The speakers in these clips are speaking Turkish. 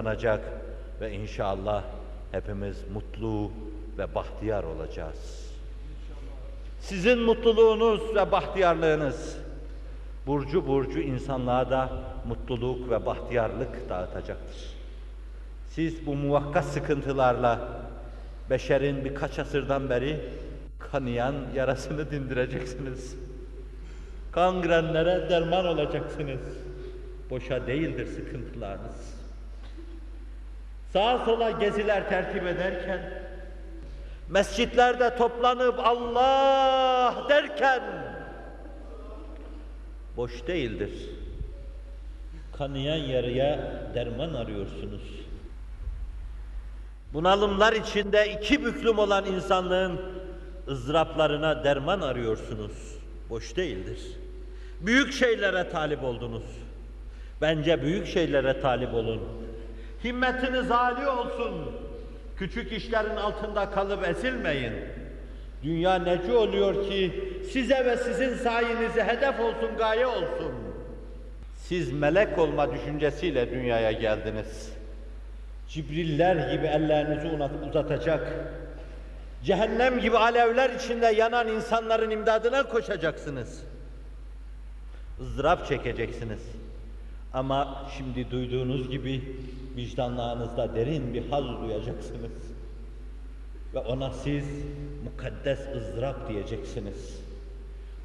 kazanacak ve inşallah hepimiz mutlu ve bahtiyar olacağız. Sizin mutluluğunuz ve bahtiyarlığınız burcu burcu insanlığa da mutluluk ve bahtiyarlık dağıtacaktır. Siz bu muvakkat sıkıntılarla beşerin birkaç asırdan beri kanayan yarasını dindireceksiniz. Kangrenlere derman olacaksınız. Boşa değildir sıkıntılarınız. Sağa sola geziler tertip ederken, mescitlerde toplanıp Allah derken, boş değildir. Kanayan yarıya derman arıyorsunuz. Bunalımlar içinde iki büklüm olan insanlığın ızdıraplarına derman arıyorsunuz. Boş değildir. Büyük şeylere talip oldunuz. Bence büyük şeylere talip olun. Himmetiniz âli olsun. Küçük işlerin altında kalıp ezilmeyin. Dünya neci oluyor ki size ve sizin sayenize hedef olsun, gaye olsun. Siz melek olma düşüncesiyle dünyaya geldiniz. Cibriller gibi ellerinizi uzatacak, cehennem gibi alevler içinde yanan insanların imdadına koşacaksınız. ızdırap çekeceksiniz. Ama şimdi duyduğunuz gibi vicdanlarınızda derin bir haz duyacaksınız. Ve ona siz mukaddes ızdırap diyeceksiniz.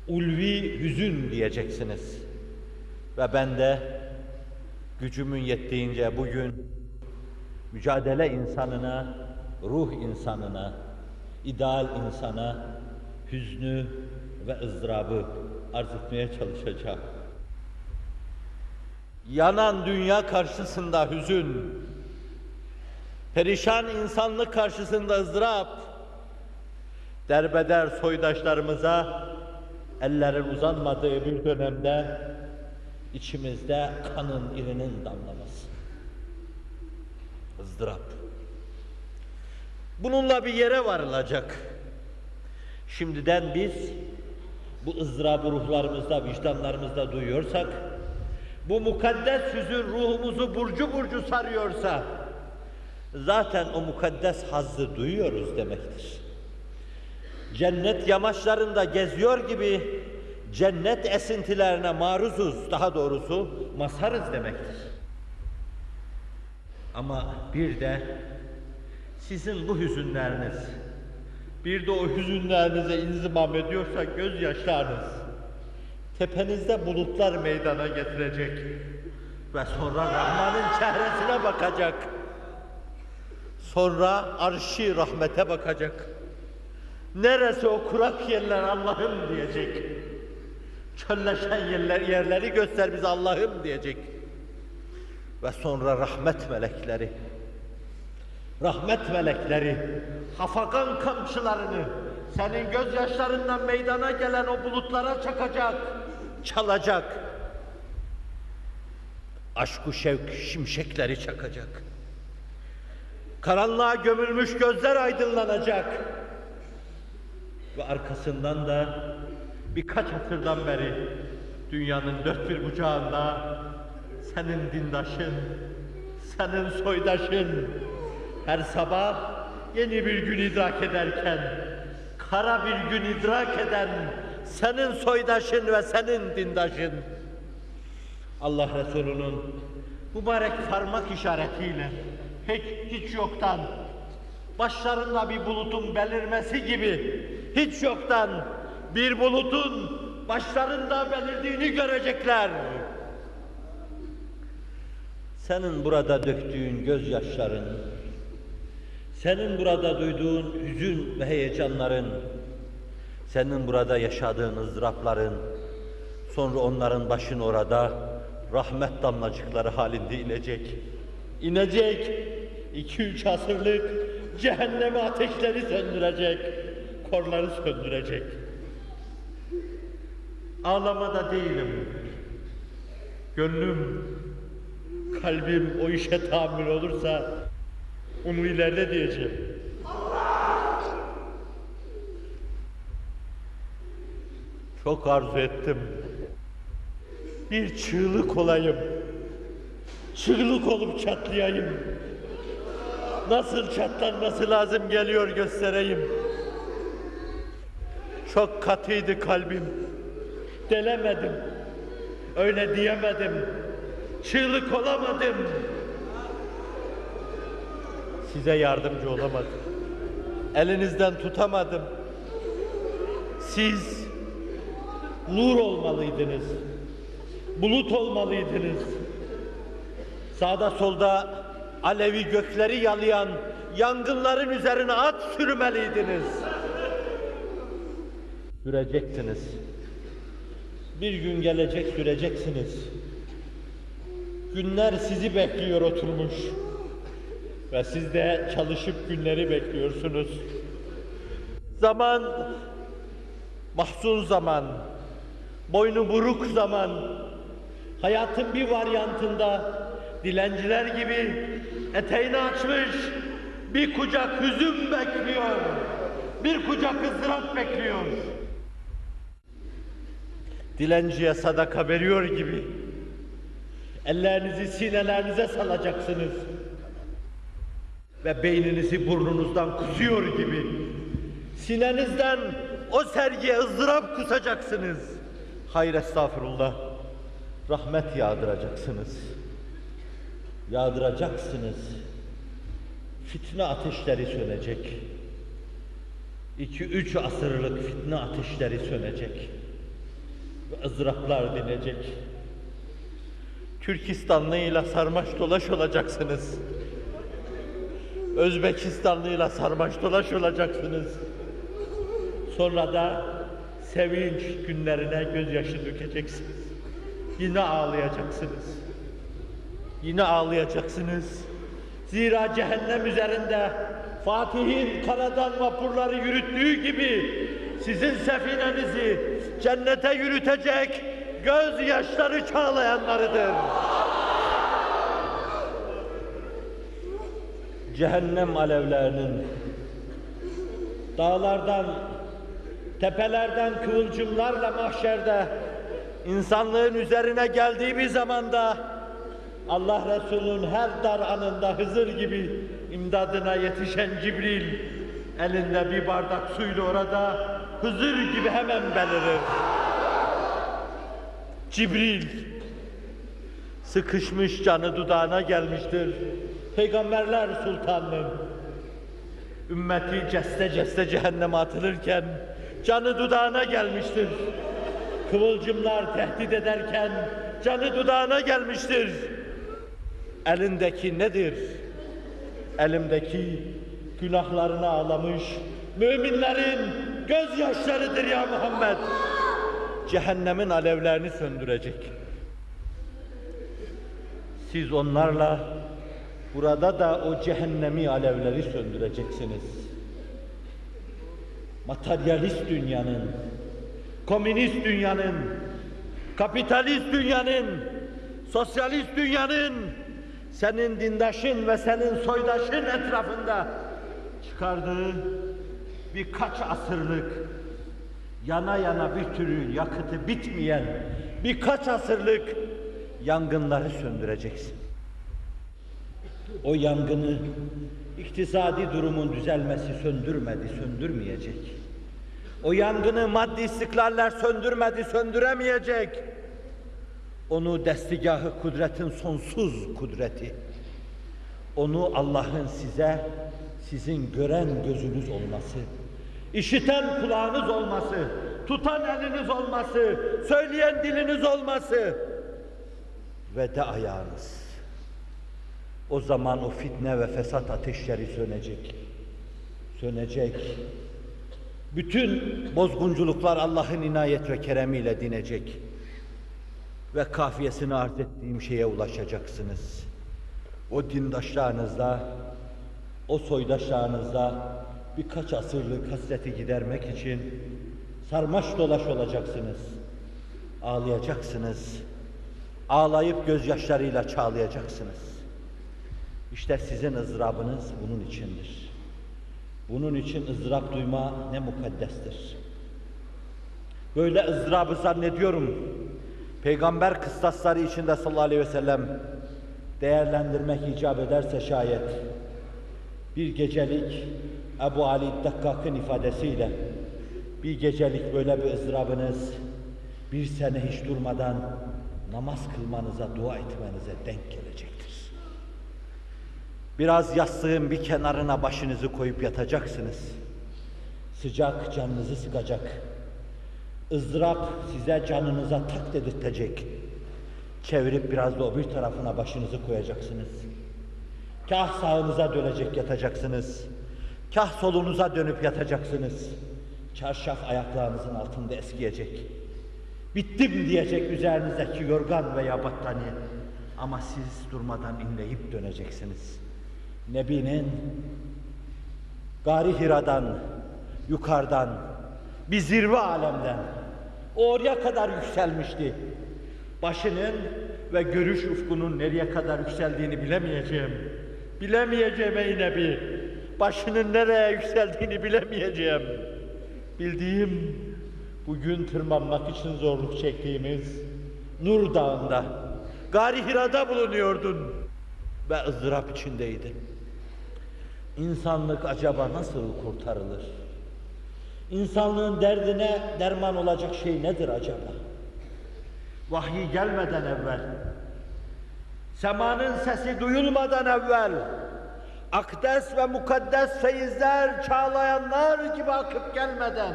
Ulvi hüzün diyeceksiniz. Ve ben de gücümün yettiğince bugün mücadele insanına, ruh insanına, ideal insana hüznü ve ızdırabı arz etmeye çalışacağım. Yanan dünya karşısında hüzün, perişan insanlık karşısında ızdırap, derbeder soydaşlarımıza ellerin uzanmadığı bir dönemde içimizde kanın irinin damlaması. ızdırap. Bununla bir yere varılacak. Şimdiden biz bu ızdırabı ruhlarımızda, vicdanlarımızda duyuyorsak, bu mukaddes hüzün ruhumuzu burcu burcu sarıyorsa, zaten o mukaddes hazzı duyuyoruz demektir. Cennet yamaçlarında geziyor gibi cennet esintilerine maruzuz, daha doğrusu mazharız demektir. Ama bir de sizin bu hüzünleriniz, bir de o hüzünlerinize inzimam ediyorsa gözyaşlarınız, tepenizde bulutlar meydana getirecek ve sonra Rahman'ın çehresine bakacak. Sonra arşi rahmete bakacak. Neresi o kurak yerler Allah'ım diyecek. Çölleşen yerler, yerleri göster bize Allah'ım diyecek. Ve sonra rahmet melekleri, rahmet melekleri, hafakan kamçılarını senin gözyaşlarından meydana gelen o bulutlara çakacak, çalacak. Aşku şevk şimşekleri çakacak. Karanlığa gömülmüş gözler aydınlanacak. Ve arkasından da birkaç asırdan beri dünyanın dört bir bucağında senin dindaşın, senin soydaşın her sabah yeni bir gün idrak ederken kara bir gün idrak eden senin soydaşın ve senin dindaşın Allah Resulü'nün mübarek parmak işaretiyle hiç, hiç yoktan başlarında bir bulutun belirmesi gibi hiç yoktan bir bulutun başlarında belirdiğini görecekler. Senin burada döktüğün gözyaşların, senin burada duyduğun hüzün ve heyecanların, senin burada yaşadığın ızdırapların, sonra onların başın orada rahmet damlacıkları halinde inecek. İnecek, iki üç asırlık cehenneme ateşleri söndürecek, korları söndürecek. Ağlamada değilim. Gönlüm, kalbim o işe tahammül olursa onu ileride diyeceğim. Çok arzu ettim. Bir çığlık olayım. çığlık olup çatlayayım. Nasıl çatlanması lazım geliyor göstereyim. Çok katıydı kalbim. Delemedim. Öyle diyemedim. Çığlık olamadım. Size yardımcı olamadım. Elinizden tutamadım. Siz nur olmalıydınız. Bulut olmalıydınız. Sağda solda alevi gökleri yalayan yangınların üzerine at sürmeliydiniz. Süreceksiniz. Bir gün gelecek süreceksiniz. Günler sizi bekliyor oturmuş. Ve siz de çalışıp günleri bekliyorsunuz. Zaman mahzun zaman, boynu buruk zaman, hayatın bir varyantında dilenciler gibi eteğini açmış bir kucak hüzün bekliyor, bir kucak ızdırap bekliyor. Dilenciye sadaka veriyor gibi ellerinizi sinelerinize salacaksınız ve beyninizi burnunuzdan kusuyor gibi sinenizden o sergiye ızdırap kusacaksınız. Hayır estağfurullah. Rahmet yağdıracaksınız. Yağdıracaksınız. Fitne ateşleri sönecek. İki üç asırlık fitne ateşleri sönecek. Ve ızdıraplar dinecek. Türkistanlıyla sarmaş dolaş olacaksınız. Özbekistanlıyla sarmaş dolaş olacaksınız. Sonra da sevinç günlerine gözyaşı dökeceksiniz. Yine ağlayacaksınız. Yine ağlayacaksınız. Zira cehennem üzerinde Fatih'in karadan vapurları yürüttüğü gibi sizin sefinenizi cennete yürütecek gözyaşları çağlayanlarıdır. Cehennem alevlerinin dağlardan, tepelerden kıvılcımlarla mahşerde insanlığın üzerine geldiği bir zamanda Allah Resulü'nün her dar anında Hızır gibi imdadına yetişen Cibril elinde bir bardak suyla orada Hızır gibi hemen belirir. Cibril sıkışmış canı dudağına gelmiştir. Peygamberler sultanının ümmeti ceste ceste cehenneme atılırken canı dudağına gelmiştir. Kıvılcımlar tehdit ederken canı dudağına gelmiştir. Elindeki nedir? Elimdeki günahlarını ağlamış müminlerin gözyaşlarıdır ya Muhammed. Cehennemin alevlerini söndürecek. Siz onlarla burada da o cehennemi alevleri söndüreceksiniz. Materyalist dünyanın, komünist dünyanın, kapitalist dünyanın, sosyalist dünyanın, senin dindaşın ve senin soydaşın etrafında çıkardığı birkaç asırlık yana yana bir türlü yakıtı bitmeyen birkaç asırlık yangınları söndüreceksin. O yangını iktisadi durumun düzelmesi söndürmedi, söndürmeyecek. O yangını maddi istiklaller söndürmedi, söndüremeyecek. Onu destigahı kudretin sonsuz kudreti. Onu Allah'ın size, sizin gören gözünüz olması, işiten kulağınız olması, tutan eliniz olması, söyleyen diliniz olması ve de ayağınız. O zaman o fitne ve fesat ateşleri sönecek. Sönecek. Bütün bozgunculuklar Allah'ın inayet ve keremiyle dinecek. Ve kafiyesini arz ettiğim şeye ulaşacaksınız. O dindaşlarınızla, o soydaşlarınızla birkaç asırlık hasreti gidermek için sarmaş dolaş olacaksınız. Ağlayacaksınız. Ağlayıp gözyaşlarıyla çağlayacaksınız. İşte sizin ızdırabınız bunun içindir. Bunun için ızdırap duyma ne mukaddestir. Böyle ızdırabı zannediyorum. Peygamber kıstasları içinde sallallahu aleyhi ve sellem değerlendirmek icap ederse şayet bir gecelik Ebu Ali Dakkak'ın ifadesiyle bir gecelik böyle bir ızdırabınız bir sene hiç durmadan namaz kılmanıza, dua etmenize denk gelecektir. Biraz yastığın bir kenarına başınızı koyup yatacaksınız. Sıcak canınızı sıkacak. ızdırap size canınıza tak dedirtecek. Çevirip biraz da o bir tarafına başınızı koyacaksınız. Kah sağınıza dönecek yatacaksınız. Kah solunuza dönüp yatacaksınız. Çarşaf ayaklarınızın altında eskiyecek. Bittim diyecek üzerinizdeki yorgan veya battaniye. Ama siz durmadan inleyip döneceksiniz. Nebi'nin Gari Hira'dan, yukarıdan, bir zirve alemden oraya kadar yükselmişti. Başının ve görüş ufkunun nereye kadar yükseldiğini bilemeyeceğim. Bilemeyeceğim ey Nebi. Başının nereye yükseldiğini bilemeyeceğim. Bildiğim bugün tırmanmak için zorluk çektiğimiz Nur Dağı'nda, Gari Hira'da bulunuyordun ve ızdırap içindeydin. İnsanlık acaba nasıl kurtarılır? İnsanlığın derdine derman olacak şey nedir acaba? Vahiy gelmeden evvel, semanın sesi duyulmadan evvel, akdes ve mukaddes feyizler, çağlayanlar gibi akıp gelmeden,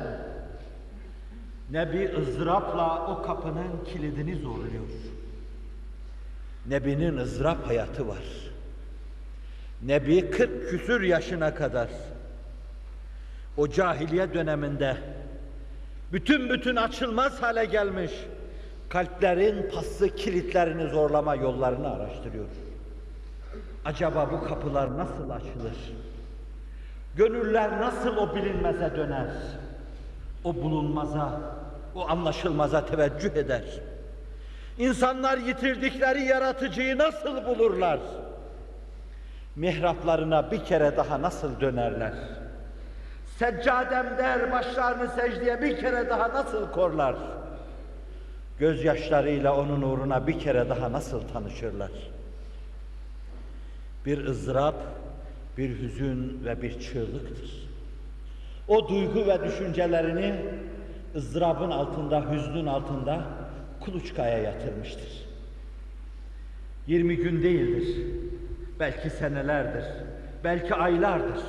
Nebi ızdırapla o kapının kilidini zorluyor. Nebi'nin ızdırap hayatı var. Nebi 40 küsür yaşına kadar o cahiliye döneminde bütün bütün açılmaz hale gelmiş kalplerin paslı kilitlerini zorlama yollarını araştırıyor. Acaba bu kapılar nasıl açılır? Gönüller nasıl o bilinmeze döner? O bulunmaza, o anlaşılmaza teveccüh eder? İnsanlar yitirdikleri yaratıcıyı nasıl bulurlar? Mihraplarına bir kere daha nasıl dönerler? Seccadem der başlarını secdeye bir kere daha nasıl korlar? Gözyaşlarıyla onun uğruna bir kere daha nasıl tanışırlar? Bir ızdırap, bir hüzün ve bir çığlıktır. O duygu ve düşüncelerini ızdırabın altında, hüznün altında kuluçkaya yatırmıştır. 20 gün değildir, belki senelerdir, belki aylardır.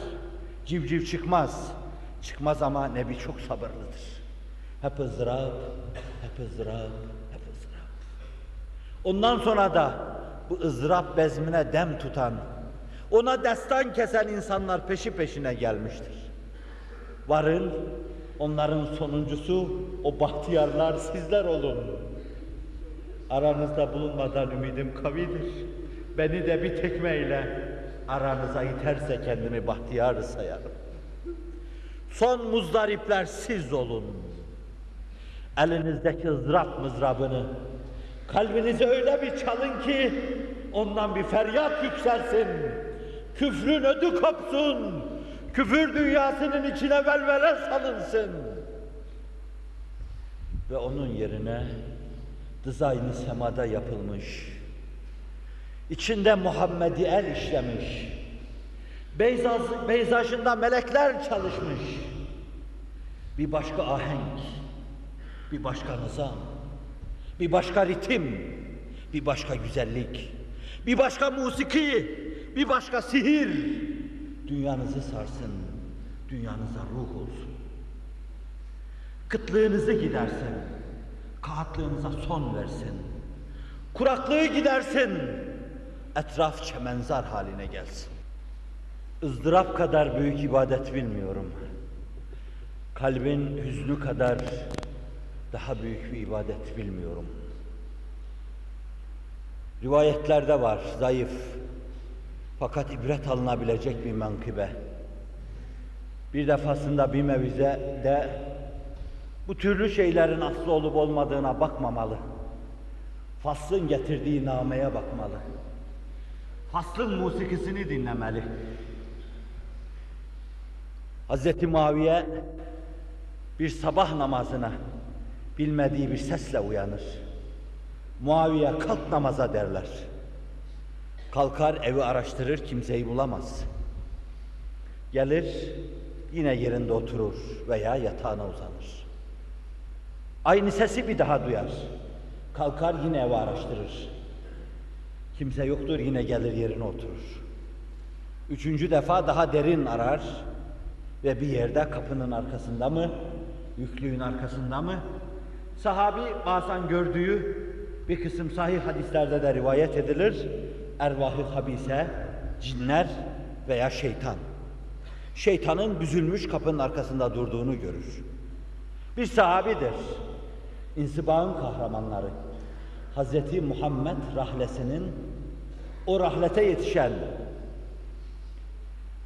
Civciv çıkmaz. Çıkmaz ama Nebi çok sabırlıdır. Hep ızdırap, hep ızdırap, hep ızdırap. Ondan sonra da bu ızdırap bezmine dem tutan, ona destan kesen insanlar peşi peşine gelmiştir. Varın, onların sonuncusu o bahtiyarlar sizler olun. Aranızda bulunmadan ümidim kavidir. Beni de bir tekmeyle aranıza iterse kendimi bahtiyar sayarım. Son muzdaripler siz olun. Elinizdeki ızdırap mızrabını kalbinize öyle bir çalın ki ondan bir feryat yükselsin. Küfrün ödü kopsun. Küfür dünyasının içine velvele salınsın. Ve onun yerine dizaynı semada yapılmış, içinde Muhammedi el işlemiş, beyzaj, beyzajında melekler çalışmış, bir başka ahenk, bir başka nizam, bir başka ritim, bir başka güzellik, bir başka musiki, bir başka sihir, dünyanızı sarsın, dünyanıza ruh olsun. Kıtlığınızı gidersin, kağıtlığınıza son versin. Kuraklığı gidersin, etraf çemenzar haline gelsin. ızdırap kadar büyük ibadet bilmiyorum. Kalbin hüznü kadar daha büyük bir ibadet bilmiyorum. Rivayetlerde var, zayıf. Fakat ibret alınabilecek bir menkıbe. Bir defasında bir mevizede bu türlü şeylerin aslı olup olmadığına bakmamalı. Faslın getirdiği nameye bakmalı. Faslın musikisini dinlemeli. Hz. Muaviye bir sabah namazına bilmediği bir sesle uyanır. Muaviye kalk namaza derler. Kalkar evi araştırır kimseyi bulamaz. Gelir yine yerinde oturur veya yatağına uzanır. Aynı sesi bir daha duyar. Kalkar yine evi araştırır. Kimse yoktur yine gelir yerine oturur. Üçüncü defa daha derin arar ve bir yerde kapının arkasında mı, yüklüğün arkasında mı? Sahabi bazen gördüğü bir kısım sahih hadislerde de rivayet edilir. Ervahı habise, cinler veya şeytan. Şeytanın büzülmüş kapının arkasında durduğunu görür. Bir sahabidir. İnsibağın kahramanları. Hazreti Muhammed rahlesinin o rahlete yetişen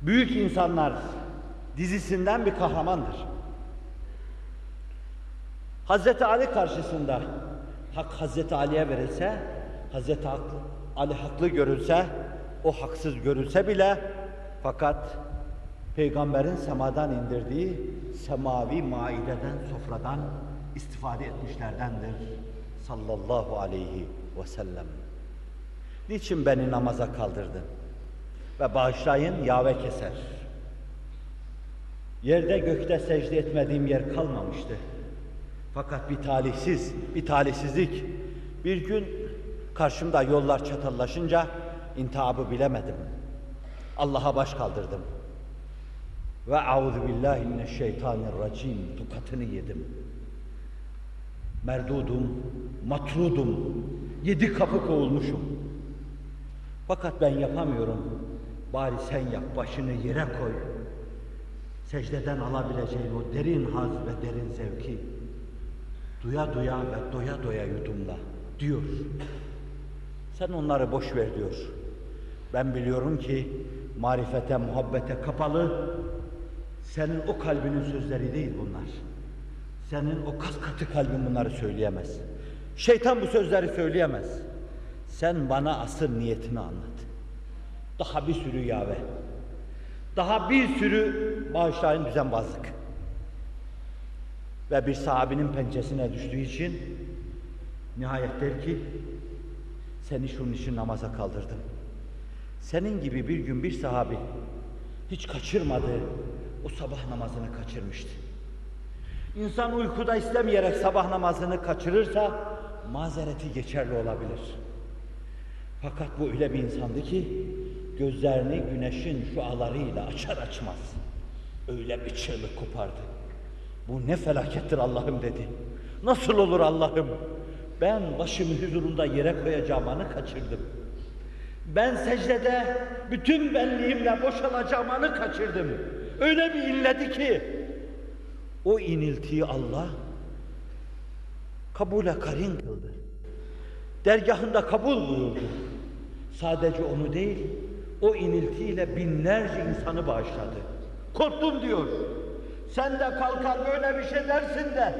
büyük insanlar dizisinden bir kahramandır. Hazreti Ali karşısında hak Hazreti Ali'ye verilse, Hazreti Ali haklı görülse, o haksız görülse bile fakat Peygamberin semadan indirdiği semavi maideden, sofradan istifade etmişlerdendir sallallahu aleyhi ve sellem. Niçin beni namaza kaldırdın? Ve bağışlayın yave keser. Yerde gökte secde etmediğim yer kalmamıştı. Fakat bir talihsiz, bir talihsizlik. Bir gün karşımda yollar çatallaşınca intihabı bilemedim. Allah'a baş kaldırdım. Ve auzu billahi mineşşeytanirracim tukatını yedim. Merdudum, matrudum, yedi kapı kovulmuşum. Fakat ben yapamıyorum. Bari sen yap, başını yere koy. Secdeden alabileceğin o derin haz ve derin zevki duya duya ve doya doya yudumla diyor. Sen onları boş ver diyor. Ben biliyorum ki marifete, muhabbete kapalı senin o kalbinin sözleri değil bunlar. Senin o kas katı kalbin bunları söyleyemez. Şeytan bu sözleri söyleyemez. Sen bana asıl niyetini anlat. Daha bir sürü yave. Daha bir sürü bağışlayın düzenbazlık. Ve bir sahabinin pençesine düştüğü için nihayet der ki seni şunun için namaza kaldırdım. Senin gibi bir gün bir sahabi hiç kaçırmadı o sabah namazını kaçırmıştı. İnsan uykuda istemeyerek sabah namazını kaçırırsa mazereti geçerli olabilir. Fakat bu öyle bir insandı ki gözlerini güneşin şualarıyla açar açmaz öyle bir çığlık kopardı. Bu ne felakettir Allah'ım dedi. Nasıl olur Allah'ım? Ben başımı huzurunda yere koyacağımı kaçırdım. Ben secdede bütün benliğimle boşalacağımı kaçırdım. Öyle bir inledi ki o iniltiyi Allah kabule karin kıldı. Dergahında kabul buyurdu. Sadece onu değil, o iniltiyle binlerce insanı bağışladı. Korktum diyor. Sen de kalkar böyle bir şey dersin de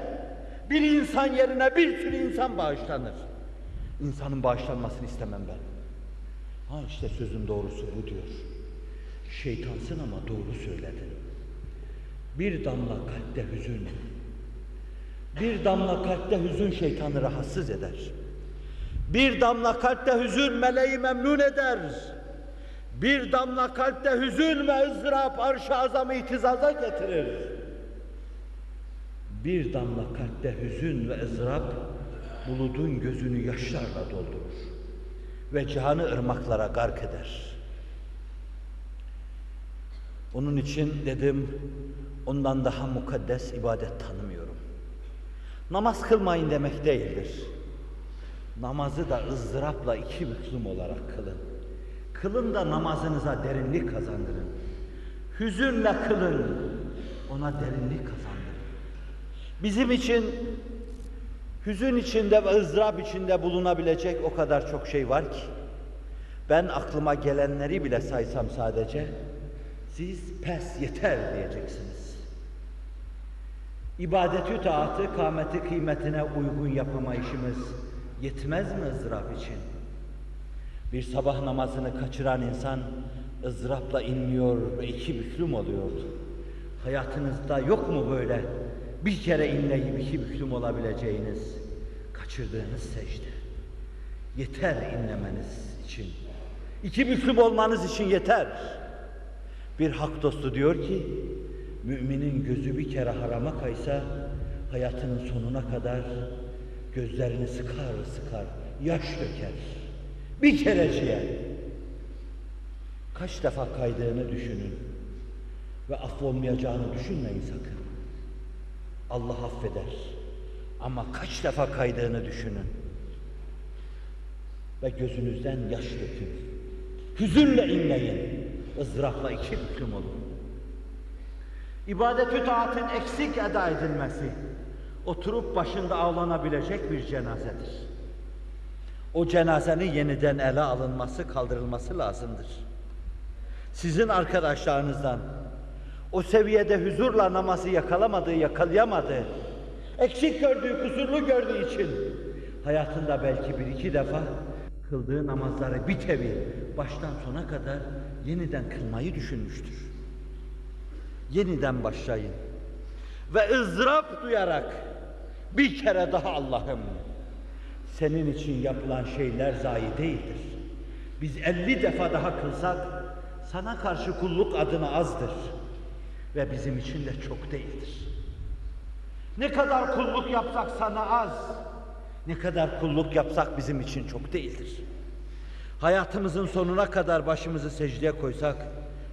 bir insan yerine bir sürü insan bağışlanır. İnsanın bağışlanmasını istemem ben. Ha işte sözün doğrusu bu diyor. Şeytansın ama doğru söyledin. Bir damla kalpte hüzün. Bir damla kalpte hüzün şeytanı rahatsız eder. Bir damla kalpte hüzün meleği memnun eder. Bir damla kalpte hüzün ve ızdırap arş-ı azamı itizaza getirir. Bir damla kalpte hüzün ve ızdırap buludun gözünü yaşlarla doldurur ve cihanı ırmaklara gark eder. Onun için dedim, ondan daha mukaddes ibadet tanımıyorum. Namaz kılmayın demek değildir. Namazı da ızdırapla iki büklüm olarak kılın. Kılın da namazınıza derinlik kazandırın. Hüzünle kılın, ona derinlik kazandırın. Bizim için hüzün içinde ve ızdırap içinde bulunabilecek o kadar çok şey var ki, ben aklıma gelenleri bile saysam sadece, siz pes yeter diyeceksiniz. İbadeti taatı, kâmeti kıymetine uygun yapamayışımız yetmez mi ızdırap için? Bir sabah namazını kaçıran insan ızdırapla inmiyor ve iki büklüm oluyordu. Hayatınızda yok mu böyle bir kere inleyip iki büklüm olabileceğiniz, kaçırdığınız secde? Yeter inlemeniz için. İki büklüm olmanız için yeter. Bir hak dostu diyor ki, müminin gözü bir kere harama kaysa, hayatının sonuna kadar gözlerini sıkar sıkar, yaş döker. Bir kereciye. Kaç defa kaydığını düşünün ve affolmayacağını düşünmeyin sakın. Allah affeder. Ama kaç defa kaydığını düşünün. Ve gözünüzden yaş dökün. Hüzünle inleyin. ızdırapla iki büklüm olun. İbadet-ü taatin eksik eda edilmesi, oturup başında ağlanabilecek bir cenazedir. O cenazenin yeniden ele alınması, kaldırılması lazımdır. Sizin arkadaşlarınızdan o seviyede huzurla namazı yakalamadığı, yakalayamadığı, eksik gördüğü, kusurlu gördüğü için hayatında belki bir iki defa kıldığı namazları bir tevi baştan sona kadar yeniden kılmayı düşünmüştür. Yeniden başlayın. Ve ızdırap duyarak bir kere daha Allah'ım senin için yapılan şeyler zayi değildir. Biz elli defa daha kılsak sana karşı kulluk adına azdır. Ve bizim için de çok değildir. Ne kadar kulluk yapsak sana az, ne kadar kulluk yapsak bizim için çok değildir. Hayatımızın sonuna kadar başımızı secdeye koysak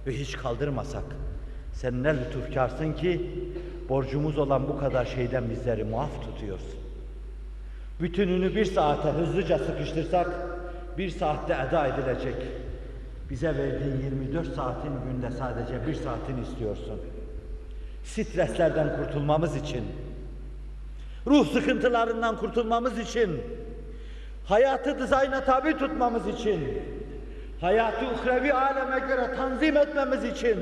ve hiç kaldırmasak, sen ne lütufkarsın ki borcumuz olan bu kadar şeyden bizleri muaf tutuyorsun. Bütününü bir saate hızlıca sıkıştırsak, bir saatte eda edilecek. Bize verdiğin 24 saatin günde sadece bir saatini istiyorsun. Streslerden kurtulmamız için, ruh sıkıntılarından kurtulmamız için, hayatı dizayna tabi tutmamız için, hayatı uhrevi aleme göre tanzim etmemiz için,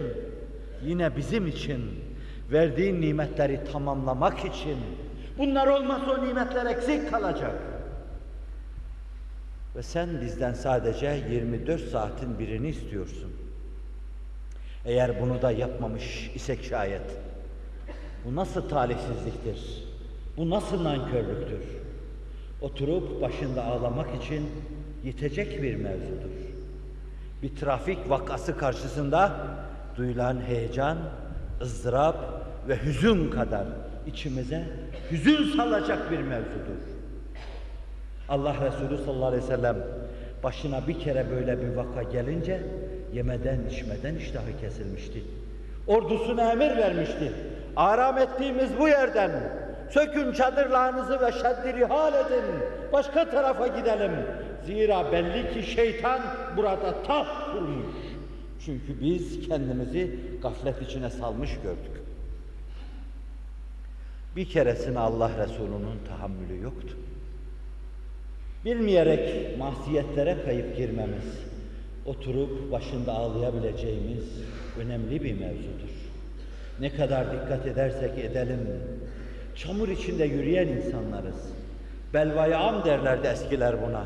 yine bizim için, verdiğin nimetleri tamamlamak için, bunlar olmasa o nimetler eksik kalacak. Ve sen bizden sadece 24 saatin birini istiyorsun. Eğer bunu da yapmamış isek şayet, bu nasıl talihsizliktir? Bu nasıl nankörlüktür? Oturup başında ağlamak için yetecek bir mevzudur. Bir trafik vakası karşısında duyulan heyecan, ızdırap ve hüzün kadar içimize hüzün salacak bir mevzudur. Allah Resulü sallallahu aleyhi ve sellem başına bir kere böyle bir vaka gelince yemeden içmeden iştahı kesilmişti. Ordusuna emir vermişti. Aram ettiğimiz bu yerden sökün çadırlarınızı ve şeddiri hal edin. Başka tarafa gidelim. Zira belli ki şeytan burada taht kurmuş. Çünkü biz kendimizi gaflet içine salmış gördük. Bir keresine Allah Resulü'nün tahammülü yoktu. Bilmeyerek mahsiyetlere kayıp girmemiz, oturup başında ağlayabileceğimiz önemli bir mevzudur. Ne kadar dikkat edersek edelim, çamur içinde yürüyen insanlarız. Belvayam derlerdi eskiler buna.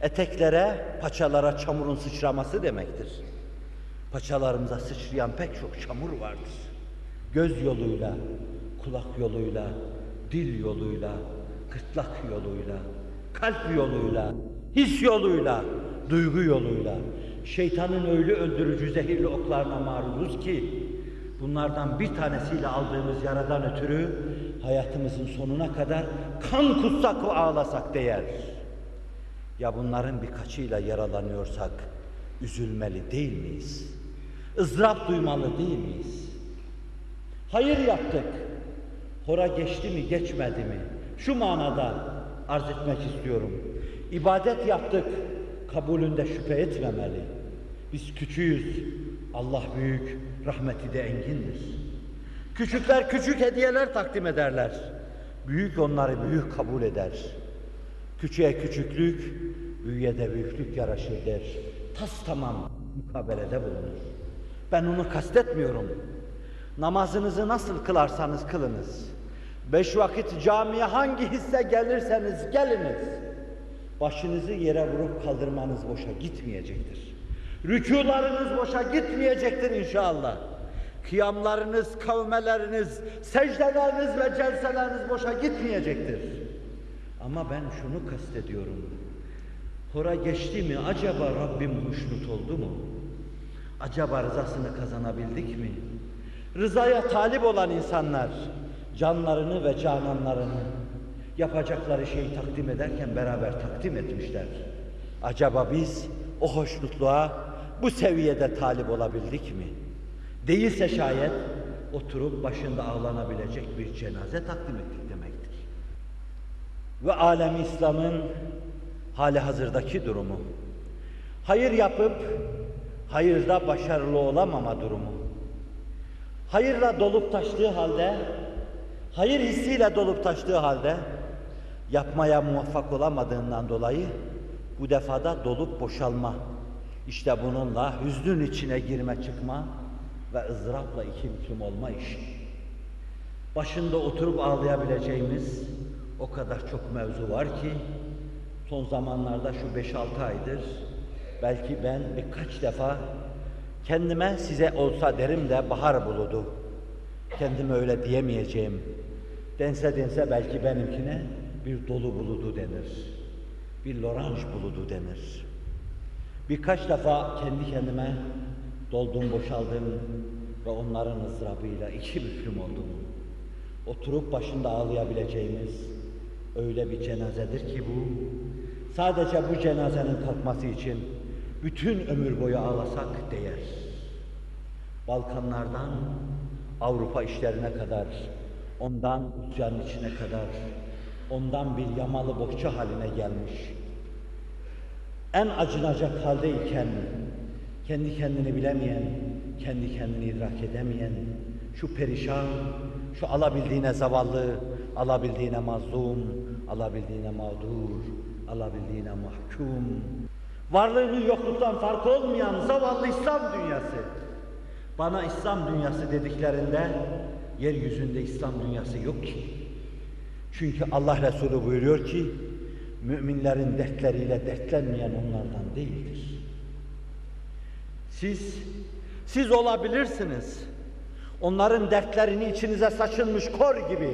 Eteklere, paçalara çamurun sıçraması demektir. Paçalarımıza sıçrayan pek çok çamur vardır. Göz yoluyla, kulak yoluyla, dil yoluyla, gırtlak yoluyla, kalp yoluyla, his yoluyla, duygu yoluyla, şeytanın öyle öldürücü zehirli oklarına maruzuz ki, bunlardan bir tanesiyle aldığımız yaradan ötürü hayatımızın sonuna kadar kan kutsak ve ağlasak değer. Ya bunların birkaçıyla yaralanıyorsak üzülmeli değil miyiz? Izdırap duymalı değil miyiz? Hayır yaptık. Hora geçti mi geçmedi mi? Şu manada arz etmek istiyorum. İbadet yaptık. Kabulünde şüphe etmemeli. Biz küçüğüz. Allah büyük. Rahmeti de engindir. Küçükler küçük hediyeler takdim ederler. Büyük onları büyük kabul eder. Küçüğe küçüklük, büyüğe de büyüklük yaraşır der. Tas tamam mukabelede bulunur. Ben onu kastetmiyorum. Namazınızı nasıl kılarsanız kılınız. Beş vakit camiye hangi hisse gelirseniz geliniz. Başınızı yere vurup kaldırmanız boşa gitmeyecektir. Rükularınız boşa gitmeyecektir inşallah. Kıyamlarınız, kavmeleriniz, secdeleriniz ve celseleriniz boşa gitmeyecektir. Ama ben şunu kastediyorum. Hora geçti mi acaba Rabbim hoşnut oldu mu? Acaba rızasını kazanabildik mi? Rızaya talip olan insanlar canlarını ve cananlarını yapacakları şeyi takdim ederken beraber takdim etmişler. Acaba biz o hoşnutluğa bu seviyede talip olabildik mi? Değilse şayet oturup başında ağlanabilecek bir cenaze takdim ettik demektir. Ve alem İslam'ın hali hazırdaki durumu. Hayır yapıp hayırda başarılı olamama durumu. Hayırla dolup taştığı halde, hayır hissiyle dolup taştığı halde yapmaya muvaffak olamadığından dolayı bu defada dolup boşalma. İşte bununla hüznün içine girme çıkma ve ızdırapla iki büklüm olma işi. Başında oturup ağlayabileceğimiz o kadar çok mevzu var ki son zamanlarda şu 5-6 aydır belki ben birkaç defa kendime size olsa derim de bahar buludu. Kendime öyle diyemeyeceğim. Dense dense belki benimkine bir dolu buludu denir. Bir loranj buludu denir. Birkaç defa kendi kendime doldum boşaldım ve onların ızdırabıyla iki büklüm oldum. Oturup başında ağlayabileceğimiz öyle bir cenazedir ki bu. Sadece bu cenazenin kalkması için bütün ömür boyu ağlasak değer. Balkanlardan Avrupa işlerine kadar, ondan Rusya'nın içine kadar, ondan bir yamalı bohça haline gelmiş. En acınacak haldeyken, kendi kendini bilemeyen, kendi kendini idrak edemeyen, şu perişan, şu alabildiğine zavallı, alabildiğine mazlum, alabildiğine mağdur, alabildiğine mahkum, varlığının yokluktan farkı olmayan zavallı İslam dünyası. Bana İslam dünyası dediklerinde yeryüzünde İslam dünyası yok ki. Çünkü Allah Resulü buyuruyor ki müminlerin dertleriyle dertlenmeyen onlardan değildir. Siz siz olabilirsiniz. Onların dertlerini içinize saçılmış kor gibi,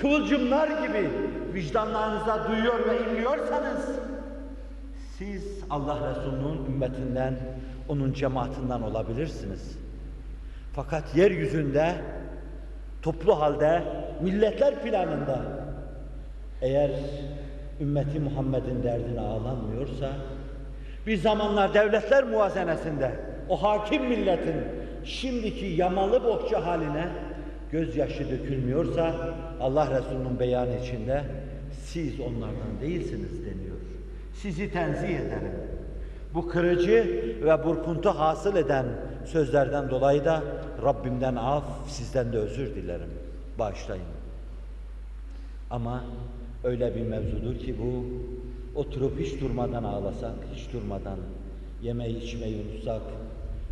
kıvılcımlar gibi vicdanlarınıza duyuyor ve inliyorsanız siz Allah Resulü'nün ümmetinden, onun cemaatinden olabilirsiniz. Fakat yeryüzünde toplu halde milletler planında eğer ümmeti Muhammed'in derdine ağlanmıyorsa bir zamanlar devletler muazenesinde o hakim milletin şimdiki yamalı bohça haline gözyaşı dökülmüyorsa Allah Resulü'nün beyanı içinde siz onlardan değilsiniz deniyor. Sizi tenzih ederim. Bu kırıcı ve burkuntu hasıl eden sözlerden dolayı da Rabbimden af, sizden de özür dilerim. Bağışlayın. Ama öyle bir mevzudur ki bu, oturup hiç durmadan ağlasak, hiç durmadan yemeği içmeyi unutsak,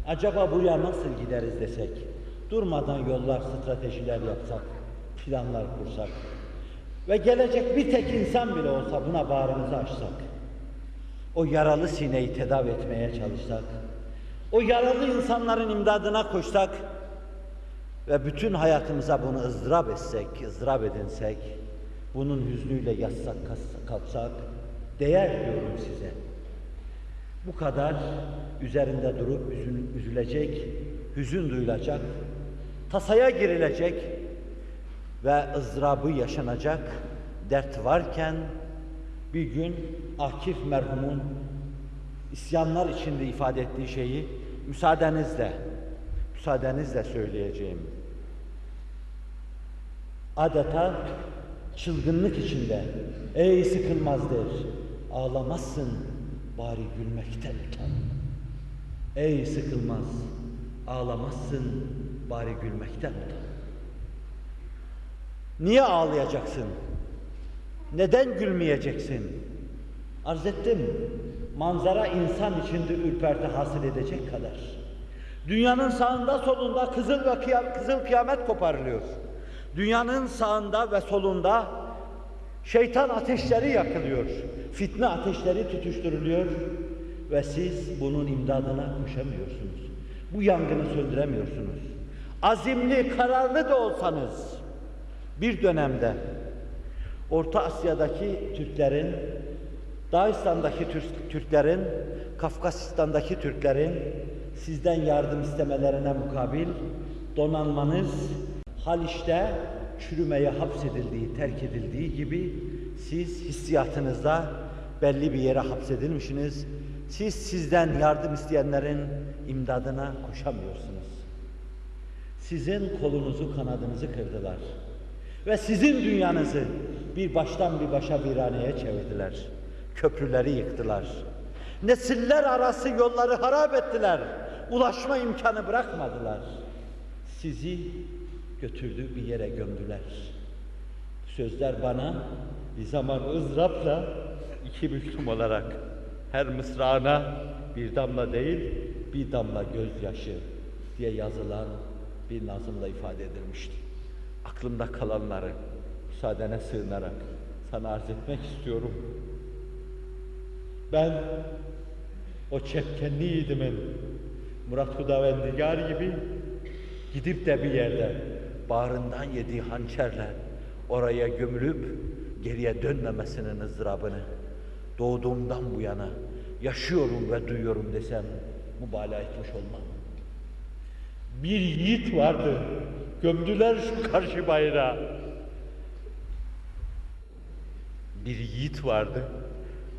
acaba buraya nasıl gideriz desek, durmadan yollar, stratejiler yapsak, planlar kursak ve gelecek bir tek insan bile olsa buna bağrımızı açsak, o yaralı sineyi tedavi etmeye çalışsak, o yaralı insanların imdadına koşsak ve bütün hayatımıza bunu ızdırap etsek, ızdırap edinsek, bunun hüznüyle yatsak, kalksak, değer diyorum size. Bu kadar üzerinde durup üzün, üzülecek, hüzün duyulacak, tasaya girilecek ve ızdırabı yaşanacak dert varken bir gün Akif merhumun isyanlar içinde ifade ettiği şeyi müsaadenizle, müsaadenizle söyleyeceğim. Adeta çılgınlık içinde, ey sıkılmazdır, ağlamazsın, bari gülmekten utan. Ey sıkılmaz, ağlamazsın, bari gülmekten utan. Niye ağlayacaksın? Neden gülmeyeceksin? Arz ettim, manzara insan içinde ürperti hasıl edecek kadar. Dünyanın sağında solunda kızıl ve kıyam, kızıl kıyamet koparılıyor. Dünyanın sağında ve solunda şeytan ateşleri yakılıyor. Fitne ateşleri tutuşturuluyor ve siz bunun imdadına koşamıyorsunuz. Bu yangını söndüremiyorsunuz. Azimli, kararlı da olsanız bir dönemde Orta Asya'daki Türklerin Dağistan'daki Türk- Türklerin, Kafkastistan'daki Türklerin sizden yardım istemelerine mukabil donanmanız Haliç'te çürümeye hapsedildiği, terk edildiği gibi siz hissiyatınızda belli bir yere hapsedilmişsiniz. Siz sizden yardım isteyenlerin imdadına koşamıyorsunuz. Sizin kolunuzu, kanadınızı kırdılar. Ve sizin dünyanızı bir baştan bir başa viraneye çevirdiler. Köprüleri yıktılar. Nesiller arası yolları harap ettiler. Ulaşma imkanı bırakmadılar. Sizi götürdü bir yere gömdüler. Sözler bana bir zaman ızdırapla iki büklüm olarak her mısrağına bir damla değil bir damla gözyaşı diye yazılan bir nazımla ifade edilmişti. Aklımda kalanları müsaadene sığınarak sana arz etmek istiyorum. Ben o çepkenli yiğidimin Murat Hudavendigar gibi gidip de bir yerde bağrından yediği hançerle oraya gömülüp geriye dönmemesinin ızdırabını doğduğumdan bu yana yaşıyorum ve duyuyorum desem mübalağa etmiş olmam. Bir yiğit vardı. Gömdüler şu karşı bayrağı. Bir yiğit vardı.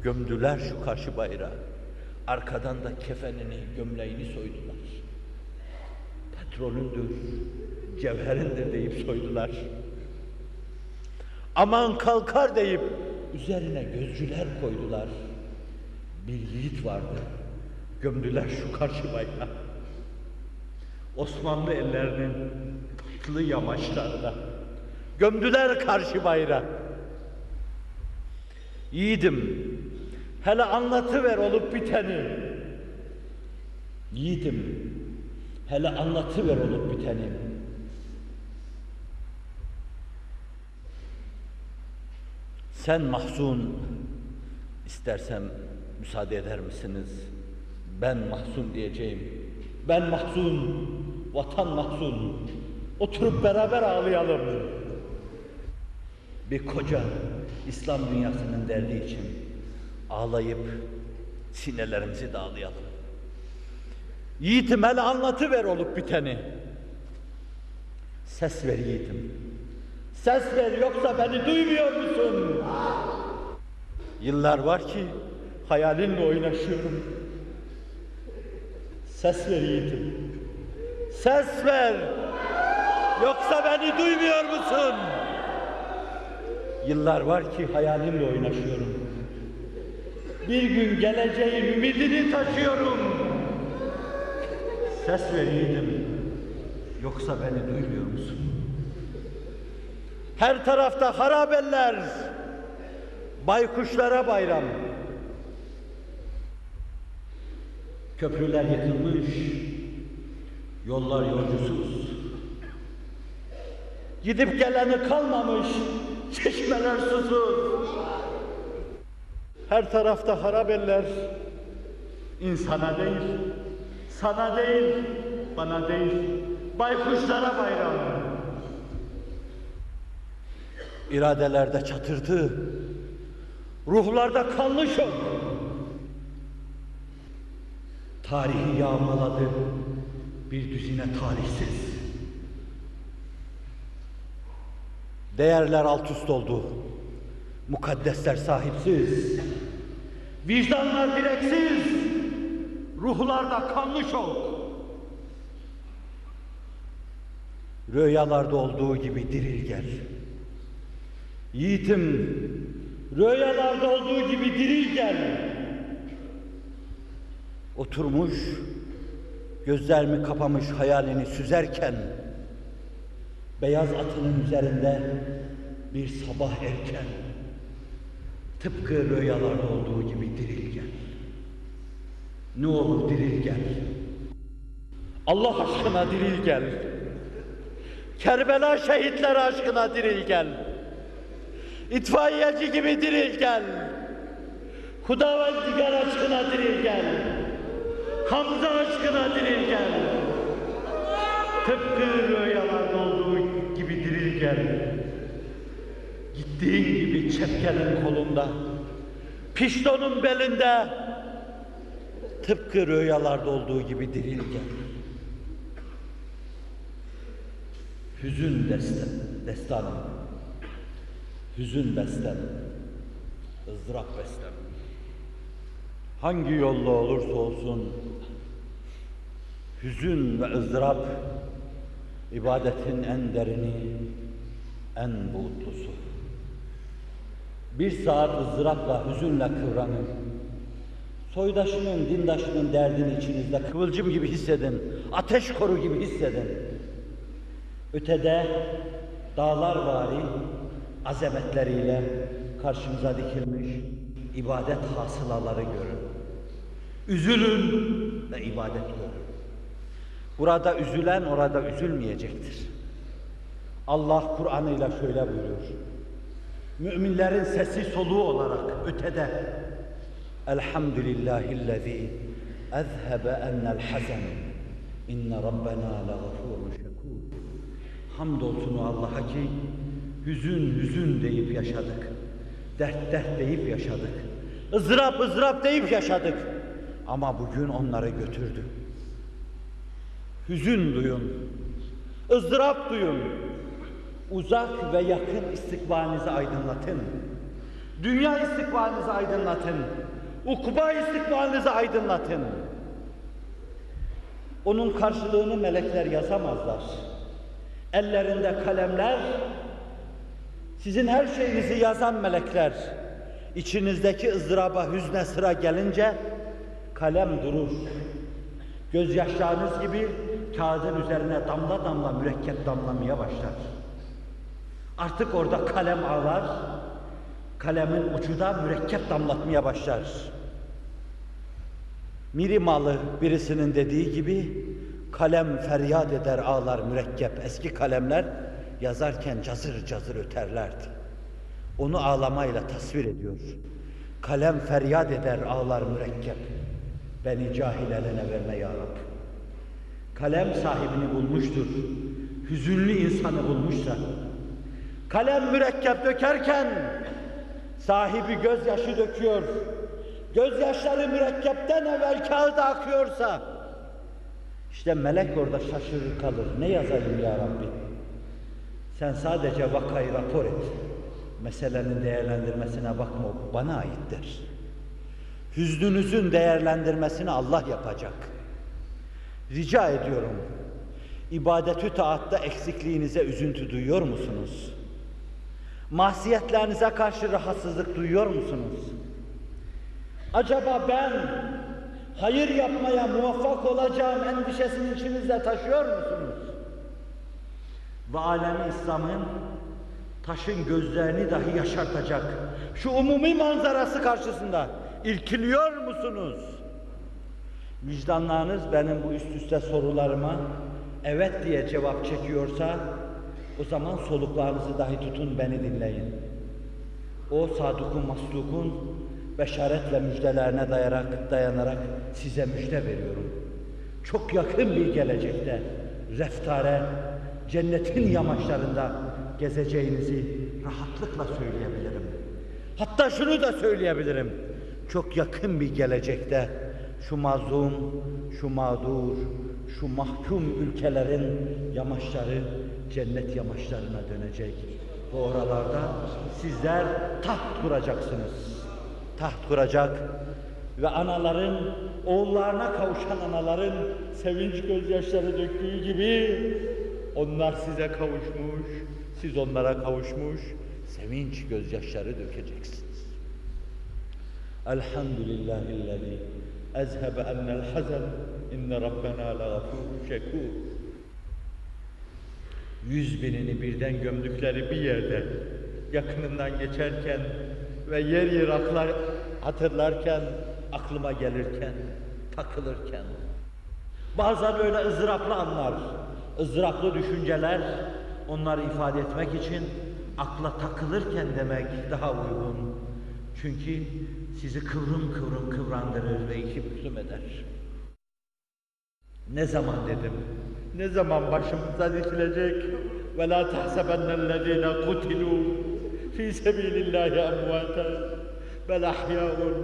Gömdüler şu karşı bayrağı. Arkadan da kefenini, gömleğini soydular. Petrolündür, cevherindir deyip soydular. Aman kalkar deyip üzerine gözcüler koydular. Bir yiğit vardı. Gömdüler şu karşı bayrağı. Osmanlı ellerinin tatlı yamaçlarına. Gömdüler karşı bayrağı. Yiğidim, hele anlatıver olup biteni. Yiğidim, hele anlatıver olup biteni. Sen mahzun, istersem müsaade eder misiniz? Ben mahzun diyeceğim. Ben mahzun, vatan mahzun. Oturup beraber ağlayalım. Bir koca İslam dünyasının derdi için ağlayıp sinelerimizi dağlayalım. Yiğitim hele anlatıver olup biteni. Ses ver yiğitim. Ses ver yoksa beni duymuyor musun? Yıllar var ki hayalinle oynaşıyorum. Ses ver yiğitim. Ses ver. Yoksa beni duymuyor musun? Yıllar var ki hayalimle oynaşıyorum. Bir gün geleceğin ümidini taşıyorum. Ses ver yiğidim. Yoksa beni duymuyor musun? Her tarafta harabeller. Baykuşlara bayram. Köprüler yıkılmış. Yollar yolcusuz. Gidip geleni kalmamış. Çeşmeler susuz. Her tarafta harabeller. İnsana değil, sana değil, bana değil, baykuşlara bayram. İradelerde çatırtı, ruhlarda kanlı şok. Tarihi yağmaladı bir düzine talihsiz. Değerler alt üst oldu. Mukaddesler sahipsiz. Vicdanlar direksiz. Ruhlarda kanlı şok. Rüyalarda olduğu gibi diril gel. Yiğitim, rüyalarda olduğu gibi diril gel. Oturmuş, gözlerimi kapamış hayalini süzerken, beyaz atının üzerinde bir sabah erken, tıpkı rüyalarda olduğu gibi diril gel. Ne olur diril gel. Allah aşkına diril gel. Kerbela şehitleri aşkına diril gel. İtfaiyeci gibi diril gel. Hudavendigar aşkına diril gel. Hamza aşkına diril gel. Tıpkı rüyalarda olduğu gibi diril Gittiğin gibi çepkenin kolunda Piştonun belinde tıpkı rüyalarda olduğu gibi diril gel. Hüzün destan, destanı, hüzün beslen, ızdırap beslen. Hangi yolla olursa olsun hüzün ve ızdırap ibadetin en derini, en buğutlusu. Bir saat ızdırapla, hüzünle kıvranın. Soydaşının, dindaşının derdini içinizde kıvılcım gibi hissedin. Ateş koru gibi hissedin. Ötede dağlar vari azametleriyle karşımıza dikilmiş ibadet hasılaları görün. Üzülün ve ibadet görün. Burada üzülen orada üzülmeyecektir. Allah Kur'an'ıyla şöyle buyuruyor. Müminlerin sesi soluğu olarak ötede Elhamdülillahillezî ezhebe ennel hazen inne rabbena legafurun şekur Hamdolsun Allah'a ki hüzün hüzün deyip yaşadık. Dert dert deyip yaşadık. ızdırap ızdırap deyip yaşadık. Ama bugün onları götürdü. Hüzün duyun. ızdırap duyun. Uzak ve yakın istikbalinizi aydınlatın. Dünya istikbalinizi aydınlatın. Ukba istikbalinizi aydınlatın. Onun karşılığını melekler yazamazlar. Ellerinde kalemler, sizin her şeyinizi yazan melekler, içinizdeki ızdıraba, hüzne sıra gelince kalem durur. Gözyaşlarınız gibi kağıdın üzerine damla damla mürekkep damlamaya başlar. Artık orada kalem ağlar, kalemin ucu da mürekkep damlatmaya başlar. Miri malı birisinin dediği gibi kalem feryat eder ağlar mürekkep. Eski kalemler yazarken cazır cazır öterlerdi. Onu ağlamayla tasvir ediyor. Kalem feryat eder ağlar mürekkep. Beni cahil eline verme ya Rab. Kalem sahibini bulmuştur. Hüzünlü insanı bulmuşsa. Kalem mürekkep dökerken sahibi gözyaşı döküyor. Gözyaşları mürekkepten evvel kağıda akıyorsa işte melek orada şaşırır kalır. Ne yazayım ya Rabbi? Sen sadece vakayı rapor et. Meselenin değerlendirmesine bakma, bana aittir. Hüznünüzün değerlendirmesini Allah yapacak. Rica ediyorum, ibadetü taatta eksikliğinize üzüntü duyuyor musunuz? Masiyetlerinize karşı rahatsızlık duyuyor musunuz? Acaba ben hayır yapmaya muvaffak olacağım endişesini içinizde taşıyor musunuz? Ve alemi İslam'ın taşın gözlerini dahi yaşartacak şu umumi manzarası karşısında irkiliyor musunuz? Vicdanlarınız benim bu üst üste sorularıma evet diye cevap çekiyorsa o zaman soluklarınızı dahi tutun beni dinleyin. O sadukun maslukun beşaret ve müjdelerine dayarak, dayanarak size müjde veriyorum. Çok yakın bir gelecekte reftare, cennetin yamaçlarında gezeceğinizi rahatlıkla söyleyebilirim. Hatta şunu da söyleyebilirim. Çok yakın bir gelecekte şu mazlum, şu mağdur, şu mahkum ülkelerin yamaçları cennet yamaçlarına dönecek. Ve oralarda sizler taht kuracaksınız. Taht kuracak ve anaların, oğullarına kavuşan anaların sevinç gözyaşları döktüğü gibi onlar size kavuşmuş, siz onlara kavuşmuş, sevinç gözyaşları dökeceksiniz. Elhamdülillahillezî ezhebe ennel hazen inne rabbena lagafurun şekur. Yüz binini birden gömdükleri bir yerde yakınından geçerken ve yer yer aklar, hatırlarken, aklıma gelirken, takılırken. Bazen öyle ızdıraplı anlar, ızdıraplı düşünceler onları ifade etmek için akla takılırken demek daha uygun. Çünkü sizi kıvrım kıvrım kıvrandırır ve iki büklüm eder. Ne zaman dedim? Ne zaman başımıza dikilecek? Ve la tahsebennellezine kutilu fi sebilillahi amvata bel ahya'un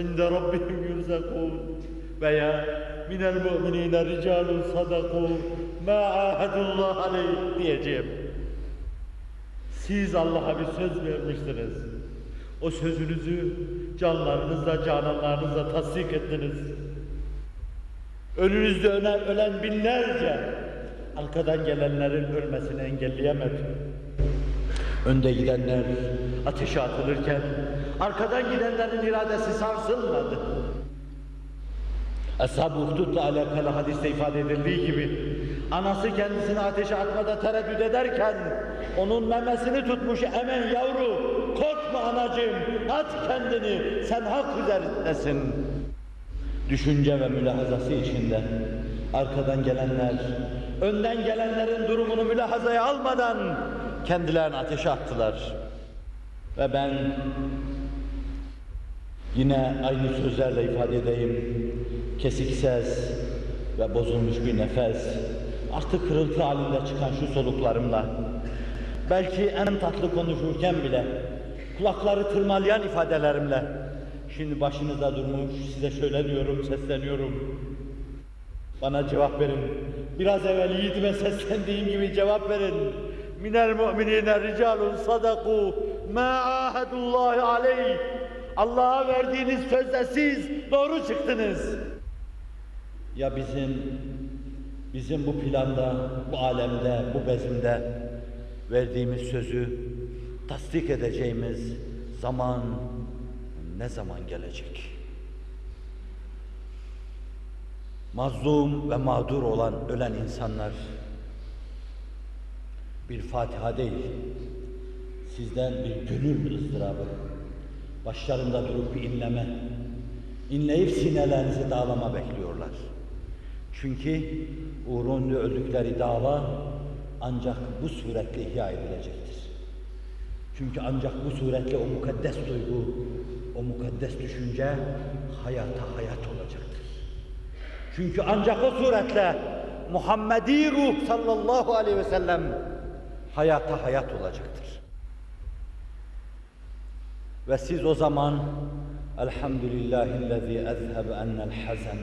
inde rabbihim yurzakun veya minel mu'minine ricalun sadaku ma ahadullah aleyh diyeceğim. Siz Allah'a bir söz vermiştiniz. O sözünüzü canlarınızla, cananlarınızla tasdik ettiniz. Önünüzde ölen, ölen binlerce arkadan gelenlerin ölmesini engelleyemedi. Önde gidenler ateşe atılırken arkadan gidenlerin iradesi sarsılmadı. Ashab-ı Uhdud'la alakalı hadiste ifade edildiği gibi anası kendisini ateşe atmada tereddüt ederken onun memesini tutmuş emen yavru korkma anacığım at kendini sen hak üzerindesin. Düşünce ve mülahazası içinde arkadan gelenler önden gelenlerin durumunu mülahazaya almadan kendilerini ateşe attılar. Ve ben yine aynı sözlerle ifade edeyim. Kesik ses ve bozulmuş bir nefes, artık kırıltı halinde çıkan şu soluklarımla, belki en tatlı konuşurken bile, kulakları tırmalayan ifadelerimle, şimdi başınıza durmuş, size şöyle diyorum, sesleniyorum. Bana cevap verin. Biraz evvel yiğidime seslendiğim gibi cevap verin. Minel mu'minine ricalun sadaku ma ahadullahi aleyh. Allah'a verdiğiniz sözde siz doğru çıktınız. Ya bizim bizim bu planda, bu alemde, bu bezimde verdiğimiz sözü tasdik edeceğimiz zaman ne zaman gelecek? mazlum ve mağdur olan ölen insanlar bir Fatiha değil, sizden bir gönül ızdırabı, başlarında durup bir inleme, inleyip sinelerinizi dağlama bekliyorlar. Çünkü uğrunda öldükleri dava ancak bu suretle ihya edilecektir. Çünkü ancak bu suretle o mukaddes duygu, o mukaddes düşünce hayata hayat olacaktır. Çünkü ancak o suretle Muhammedi ruh sallallahu aleyhi ve sellem hayata hayat olacaktır. Ve siz o zaman Elhamdülillahillezî ezhebe ennel hazen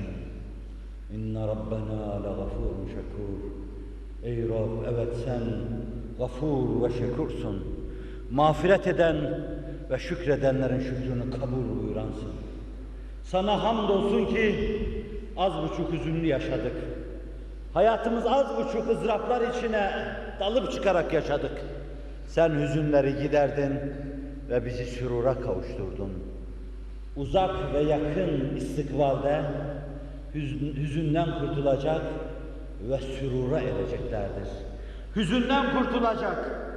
İnne Rabbena legafurun şekur Ey Rab evet sen gafur ve şekursun Mağfiret eden ve şükredenlerin şükrünü kabul buyuransın. Sana hamdolsun ki az buçuk hüzünlü yaşadık. Hayatımız az buçuk ızdıraplar içine dalıp çıkarak yaşadık. Sen hüzünleri giderdin ve bizi sürura kavuşturdun. Uzak ve yakın istikbalde hüzünden kurtulacak ve sürura ereceklerdir. Hüzünden kurtulacak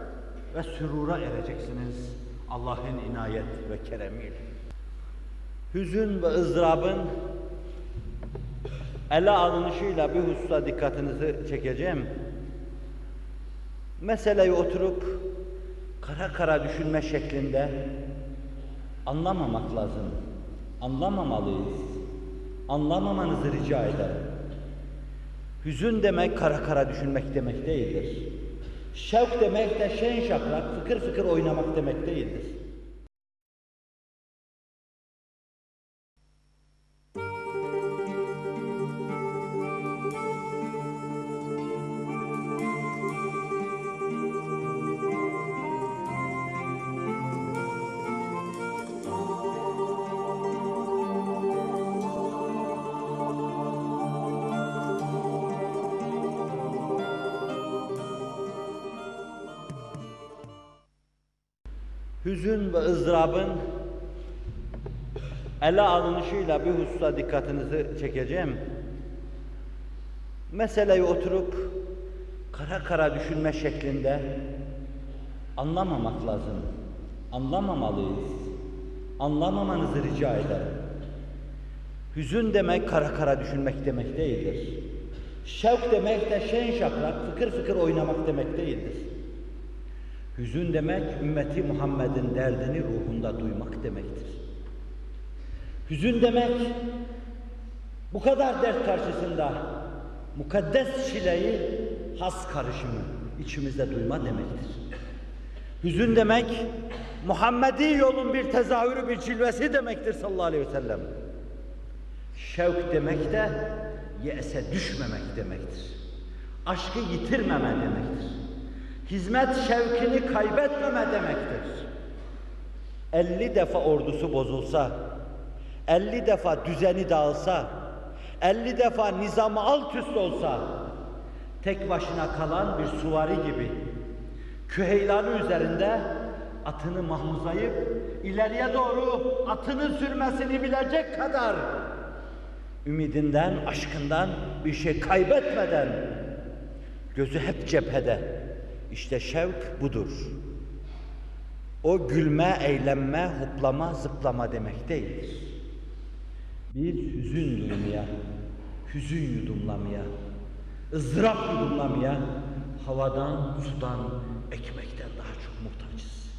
ve sürura ereceksiniz Allah'ın inayet ve keremiyle. Hüzün ve ızdırabın ele alınışıyla bir hususa dikkatinizi çekeceğim. Meseleyi oturup kara kara düşünme şeklinde anlamamak lazım. Anlamamalıyız. Anlamamanızı rica ederim. Hüzün demek kara kara düşünmek demek değildir. Şevk demek de şen şakrak, fıkır fıkır oynamak demek değildir. Hüzün ve ızdırabın ele alınışıyla bir hususa dikkatinizi çekeceğim. Meseleyi oturup kara kara düşünme şeklinde anlamamak lazım. Anlamamalıyız. Anlamamanızı rica ederim. Hüzün demek kara kara düşünmek demek değildir. Şevk demek de şen şakrak, fıkır fıkır oynamak demek değildir. Hüzün demek ümmeti Muhammed'in derdini ruhunda duymak demektir. Hüzün demek bu kadar dert karşısında mukaddes çileyi has karışımı içimizde duyma demektir. Hüzün demek Muhammedi yolun bir tezahürü, bir cilvesi demektir sallallahu aleyhi ve sellem. Şevk demek de yese düşmemek demektir. Aşkı yitirmeme demektir. Hizmet şevkini kaybetmeme demektir. 50 defa ordusu bozulsa, 50 defa düzeni dağılsa, 50 defa nizamı alt üst olsa, tek başına kalan bir suvari gibi küheylanı üzerinde atını mahmuzlayıp ileriye doğru atını sürmesini bilecek kadar ümidinden, aşkından bir şey kaybetmeden gözü hep cephede. İşte şevk budur. O gülme, eğlenme, hoplama, zıplama demek değildir. Bir hüzün duymaya, hüzün yudumlamaya, ızdırap yudumlamaya havadan, sudan, ekmekten daha çok muhtaçız.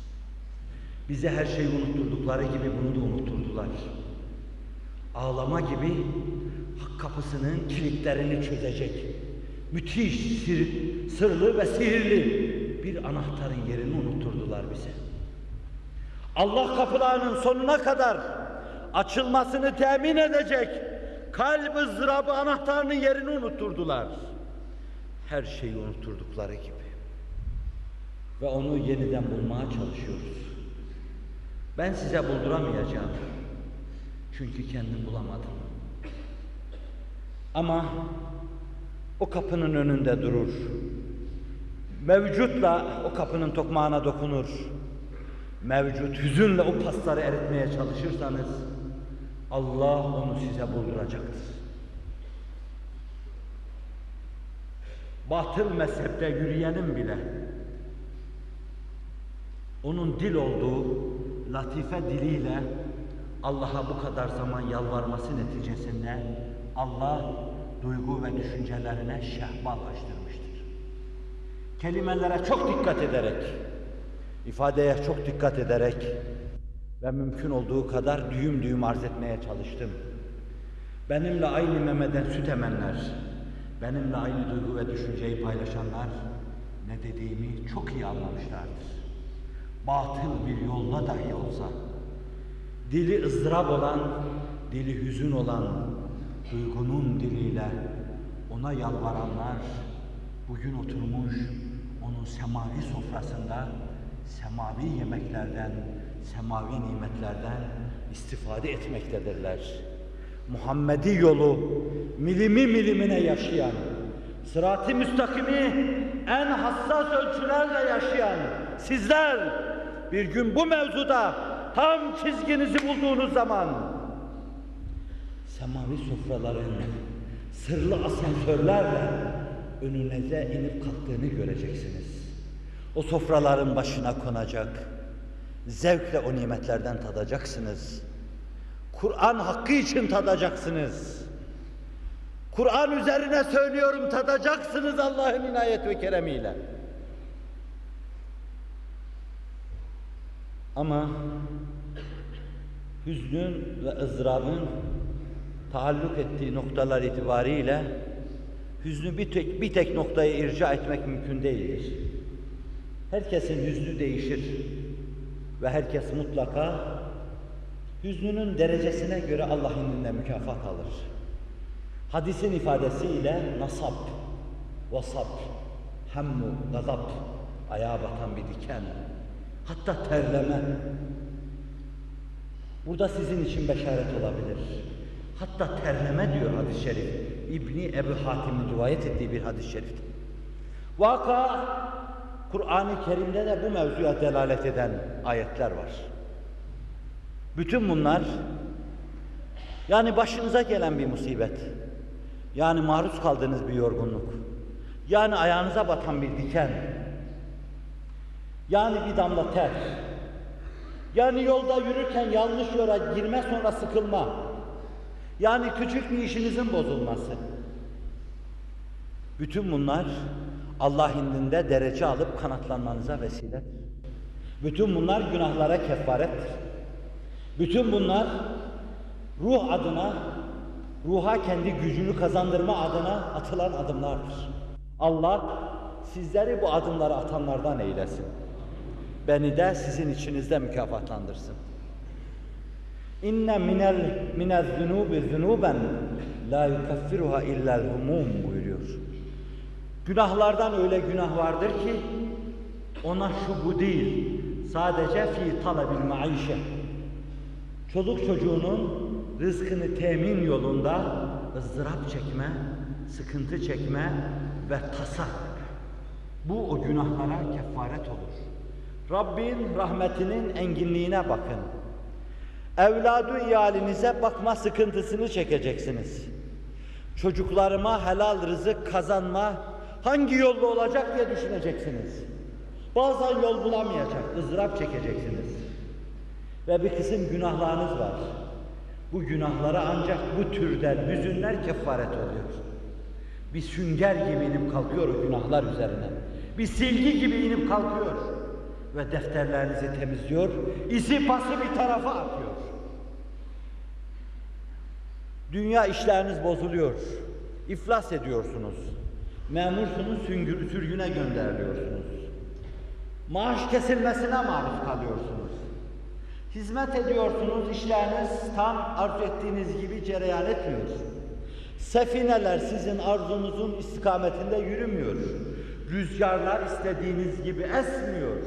Bize her şeyi unutturdukları gibi bunu da unutturdular. Ağlama gibi kapısının kilitlerini çözecek müthiş, sir, sırlı ve sihirli bir anahtarın yerini unutturdular bize. Allah kapılarının sonuna kadar açılmasını temin edecek kalp ızdırabı anahtarının yerini unutturdular. Her şeyi unutturdukları gibi. Ve onu yeniden bulmaya çalışıyoruz. Ben size bulduramayacağım. Çünkü kendim bulamadım. Ama o kapının önünde durur. Mevcutla o kapının tokmağına dokunur. Mevcut hüzünle o pasları eritmeye çalışırsanız Allah onu size bulduracaktır. Batıl mezhepte yürüyenin bile onun dil olduğu latife diliyle Allah'a bu kadar zaman yalvarması neticesinde Allah duygu ve düşüncelerine şehballaştırmıştır. Kelimelere çok dikkat ederek, ifadeye çok dikkat ederek ve mümkün olduğu kadar düğüm düğüm arz etmeye çalıştım. Benimle aynı memeden süt emenler, benimle aynı duygu ve düşünceyi paylaşanlar ne dediğimi çok iyi anlamışlardır. Batıl bir yolda dahi olsa, dili ızdırap olan, dili hüzün olan, duygunun diliyle ona yalvaranlar bugün oturmuş onun semavi sofrasında semavi yemeklerden, semavi nimetlerden istifade etmektedirler. Muhammedi yolu milimi milimine yaşayan, sırat-ı müstakimi en hassas ölçülerle yaşayan sizler bir gün bu mevzuda tam çizginizi bulduğunuz zaman semavi sofraların sırlı asansörlerle önünüze inip kalktığını göreceksiniz. O sofraların başına konacak, zevkle o nimetlerden tadacaksınız. Kur'an hakkı için tadacaksınız. Kur'an üzerine söylüyorum tadacaksınız Allah'ın inayet ve keremiyle. Ama hüznün ve ızdırabın taalluk ettiği noktalar itibariyle hüznü bir tek bir tek noktaya irca etmek mümkün değildir. Herkesin hüznü değişir ve herkes mutlaka hüznünün derecesine göre Allah indinde mükafat alır. Hadisin ifadesiyle nasab, vasab, hemmu, gazap, ayağa batan bir diken, hatta terleme. Burada sizin için beşaret olabilir. Hatta terleme diyor hadis-i şerif. İbni Ebu Hatim'in rivayet ettiği bir hadis-i şerif. Vaka Kur'an-ı Kerim'de de bu mevzuya delalet eden ayetler var. Bütün bunlar yani başınıza gelen bir musibet, yani maruz kaldığınız bir yorgunluk, yani ayağınıza batan bir diken, yani bir damla ter, yani yolda yürürken yanlış yola girme sonra sıkılma, yani küçük bir işinizin bozulması. Bütün bunlar Allah indinde derece alıp kanatlanmanıza vesile. Bütün bunlar günahlara kefarettir. Bütün bunlar ruh adına, ruha kendi gücünü kazandırma adına atılan adımlardır. Allah sizleri bu adımları atanlardan eylesin. beni de sizin içinizde mükafatlandırsın. İnne minel minez zunubi zunuben la yukaffiruha illel humum buyuruyor. Günahlardan öyle günah vardır ki ona şu bu değil. Sadece fi talebil maişe. Çoluk çocuğunun rızkını temin yolunda ızdırap çekme, sıkıntı çekme ve tasa. Bu o günahlara kefaret olur. Rabbin rahmetinin enginliğine bakın. Evladı iyalinize bakma sıkıntısını çekeceksiniz. Çocuklarıma helal rızık kazanma hangi yolda olacak diye düşüneceksiniz. Bazen yol bulamayacak, ızdırap çekeceksiniz. Ve bir kısım günahlarınız var. Bu günahlara ancak bu türden hüzünler kefaret oluyor. Bir sünger gibi inip kalkıyor o günahlar üzerine. Bir silgi gibi inip kalkıyor. Ve defterlerinizi temizliyor. İzi pası bir tarafa atıyor. Dünya işleriniz bozuluyor. İflas ediyorsunuz. Memursunuz, süngür, sürgüne gönderiliyorsunuz. Maaş kesilmesine maruz kalıyorsunuz. Hizmet ediyorsunuz, işleriniz tam arzu ettiğiniz gibi cereyan etmiyor. Sefineler sizin arzunuzun istikametinde yürümüyor. Rüzgarlar istediğiniz gibi esmiyor.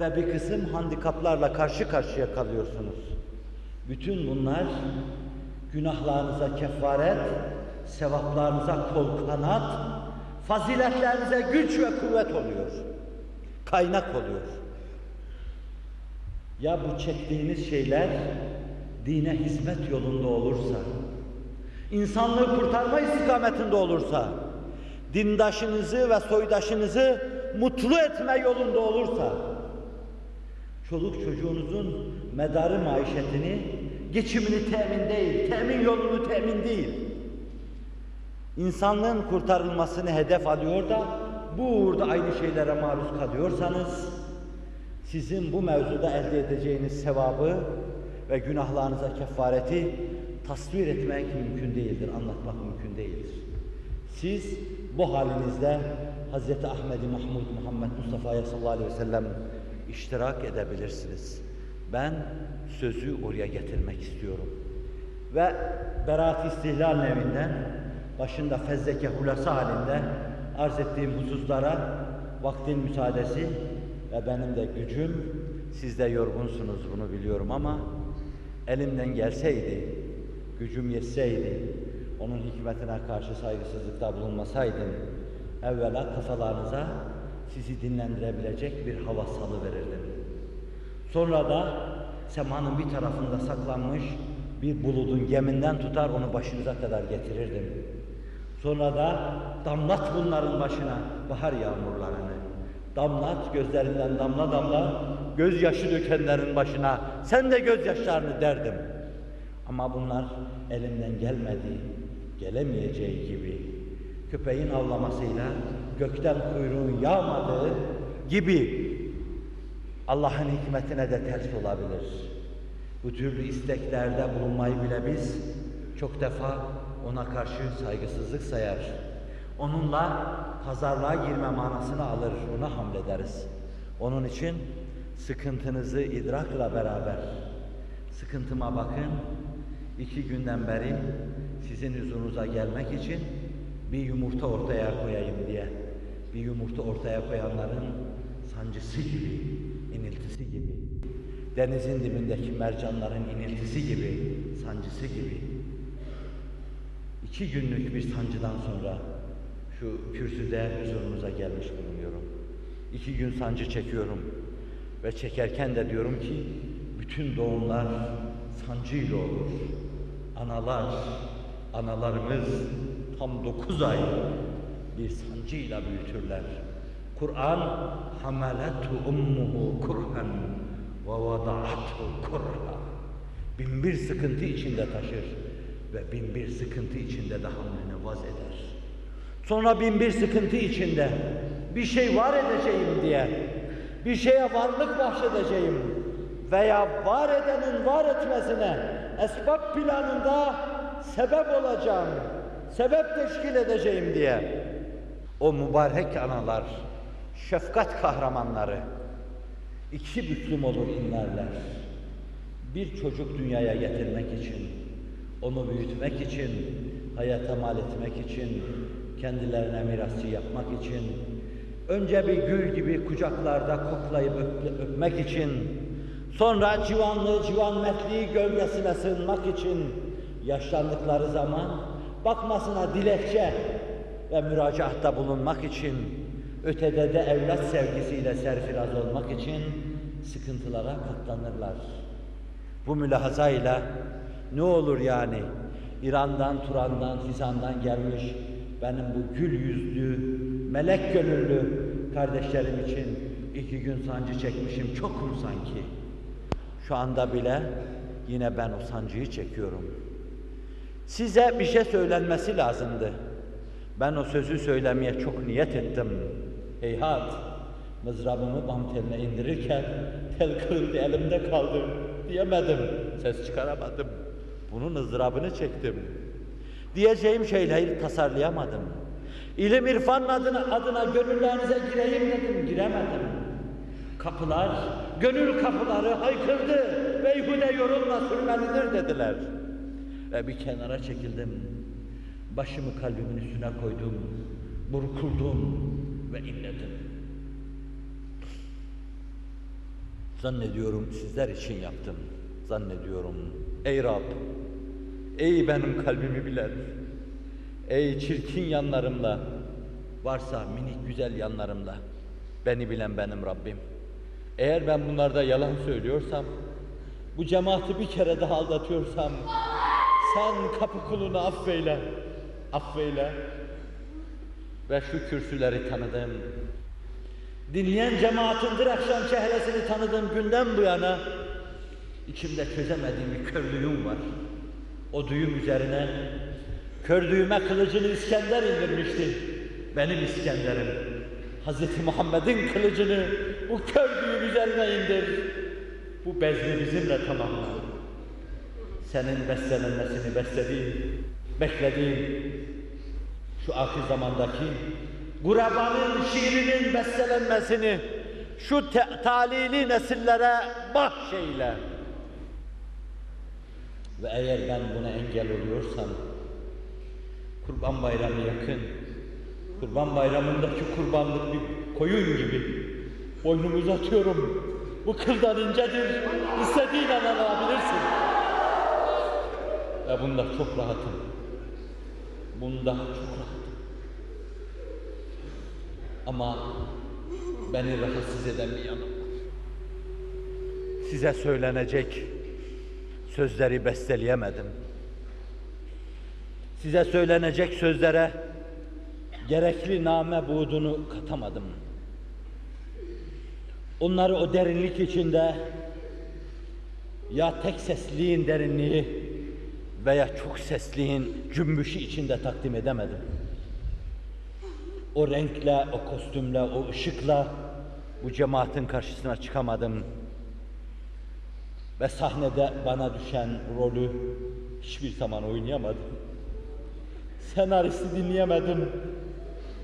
Ve bir kısım handikaplarla karşı karşıya kalıyorsunuz. Bütün bunlar günahlarınıza kefaret, sevaplarınıza kol kanat, faziletlerinize güç ve kuvvet oluyor. Kaynak oluyor. Ya bu çektiğiniz şeyler dine hizmet yolunda olursa, insanlığı kurtarma istikametinde olursa, dindaşınızı ve soydaşınızı mutlu etme yolunda olursa, çoluk çocuğunuzun medarı maişetini, geçimini temin değil, temin yolunu temin değil, insanlığın kurtarılmasını hedef alıyor da bu uğurda aynı şeylere maruz kalıyorsanız, sizin bu mevzuda elde edeceğiniz sevabı ve günahlarınıza kefareti tasvir etmek mümkün değildir, anlatmak mümkün değildir. Siz bu halinizde Hz. Ahmed-i Mahmud Muhammed Mustafa'ya sallallahu aleyhi ve sellem iştirak edebilirsiniz. Ben sözü oraya getirmek istiyorum. Ve Berat İstihlal nevinden başında fezleke hulasa halinde arz ettiğim hususlara vaktin müsaadesi ve benim de gücüm, siz de yorgunsunuz bunu biliyorum ama elimden gelseydi, gücüm yetseydi, onun hikmetine karşı saygısızlıkta bulunmasaydım, evvela kafalarınıza sizi dinlendirebilecek bir hava salıverirdim. Sonra da semanın bir tarafında saklanmış bir buludun geminden tutar onu başınıza kadar getirirdim. Sonra da damlat bunların başına bahar yağmurlarını. Damlat gözlerinden damla damla gözyaşı dökenlerin başına sen de gözyaşlarını derdim. Ama bunlar elimden gelmedi, gelemeyeceği gibi köpeğin avlamasıyla gökten kuyruğun yağmadığı gibi Allah'ın hikmetine de ters olabilir. Bu türlü isteklerde bulunmayı bile biz çok defa ona karşı saygısızlık sayar. Onunla pazarlığa girme manasını alır, ona hamlederiz. Onun için sıkıntınızı idrakla beraber, sıkıntıma bakın, iki günden beri sizin huzurunuza gelmek için bir yumurta ortaya koyayım diye. Bir yumurta ortaya koyanların sancısı gibi, iniltisi gibi, denizin dibindeki mercanların iniltisi gibi, sancısı gibi. İki günlük bir sancıdan sonra şu kürsüde huzurunuza gelmiş bulunuyorum. İki gün sancı çekiyorum ve çekerken de diyorum ki bütün doğumlar sancıyla olur. Analar, analarımız tam dokuz ay bir sancıyla büyütürler. Kur'an hamalatu ummuhu kurhan ve vada'athu kurha. Bin bir sıkıntı içinde taşır ve bin bir sıkıntı içinde de hamlini vaz eder. Sonra bin bir sıkıntı içinde bir şey var edeceğim diye, bir şeye varlık bahşedeceğim veya var edenin var etmesine esbab planında sebep olacağım, sebep teşkil edeceğim diye o mübarek analar, şefkat kahramanları iki büklüm olur inlerler. Bir çocuk dünyaya getirmek için, onu büyütmek için, hayata mal etmek için, kendilerine mirasçı yapmak için, önce bir gül gibi kucaklarda koklayıp öp- öpmek için, sonra civanlığı, civan mertliği gölgesine sığınmak için, yaşlandıkları zaman bakmasına dilekçe ve müracaatta bulunmak için, ötede de evlat sevgisiyle serfiraz olmak için sıkıntılara katlanırlar. Bu mülahazayla ne olur yani İran'dan, Turan'dan, Fizan'dan gelmiş benim bu gül yüzlü, melek gönüllü kardeşlerim için iki gün sancı çekmişim çokum sanki. Şu anda bile yine ben o sancıyı çekiyorum. Size bir şey söylenmesi lazımdı. Ben o sözü söylemeye çok niyet ettim. Heyhat, mızrabımı bam teline indirirken tel kırıldı elimde kaldı diyemedim. Ses çıkaramadım. Bunun ızdırabını çektim. Diyeceğim şeyleri tasarlayamadım. İlim irfan adına, adına gönüllerinize gireyim dedim, giremedim. Kapılar, gönül kapıları haykırdı. Beyhude yorulma sürmelidir dediler. Ve bir kenara çekildim. Başımı kalbimin üstüne koydum. Burkuldum ve inledim. Zannediyorum sizler için yaptım. Zannediyorum. Ey Rab, ey benim kalbimi bilen, ey çirkin yanlarımla, varsa minik güzel yanlarımla, beni bilen benim Rabbim. Eğer ben bunlarda yalan söylüyorsam, bu cemaati bir kere daha aldatıyorsam, sen kapı kulunu affeyle, affeyle. Ve şu kürsüleri tanıdım. Dinleyen cemaatin akşam çehresini tanıdığım günden bu yana içimde çözemediğim bir körlüğüm var. O düğüm üzerine kör düğüme kılıcını İskender indirmişti. Benim İskender'im. Hazreti Muhammed'in kılıcını bu kör düğüm üzerine indir. Bu bezni bizimle tamamla. Senin beslenilmesini beslediğin, beklediğin şu ahir zamandaki Gurabanın şiirinin bestelenmesini şu te- talili nesillere bahşeyle. Ve eğer ben buna engel oluyorsam, Kurban Bayramı yakın, Kurban Bayramı'ndaki kurbanlık bir koyun gibi boynumu uzatıyorum. Bu kıldan incedir, istediğin an alabilirsin. Ve bunda çok rahatım. Bunda çok rahatım. Ama beni rahatsız eden bir yanım var. Size söylenecek sözleri besteleyemedim. Size söylenecek sözlere gerekli name buğdunu katamadım. Onları o derinlik içinde ya tek sesliğin derinliği veya çok sesliğin cümbüşü içinde takdim edemedim. O renkle, o kostümle, o ışıkla bu cemaatin karşısına çıkamadım. Ve sahnede bana düşen rolü hiçbir zaman oynayamadım. Senaristi dinleyemedim.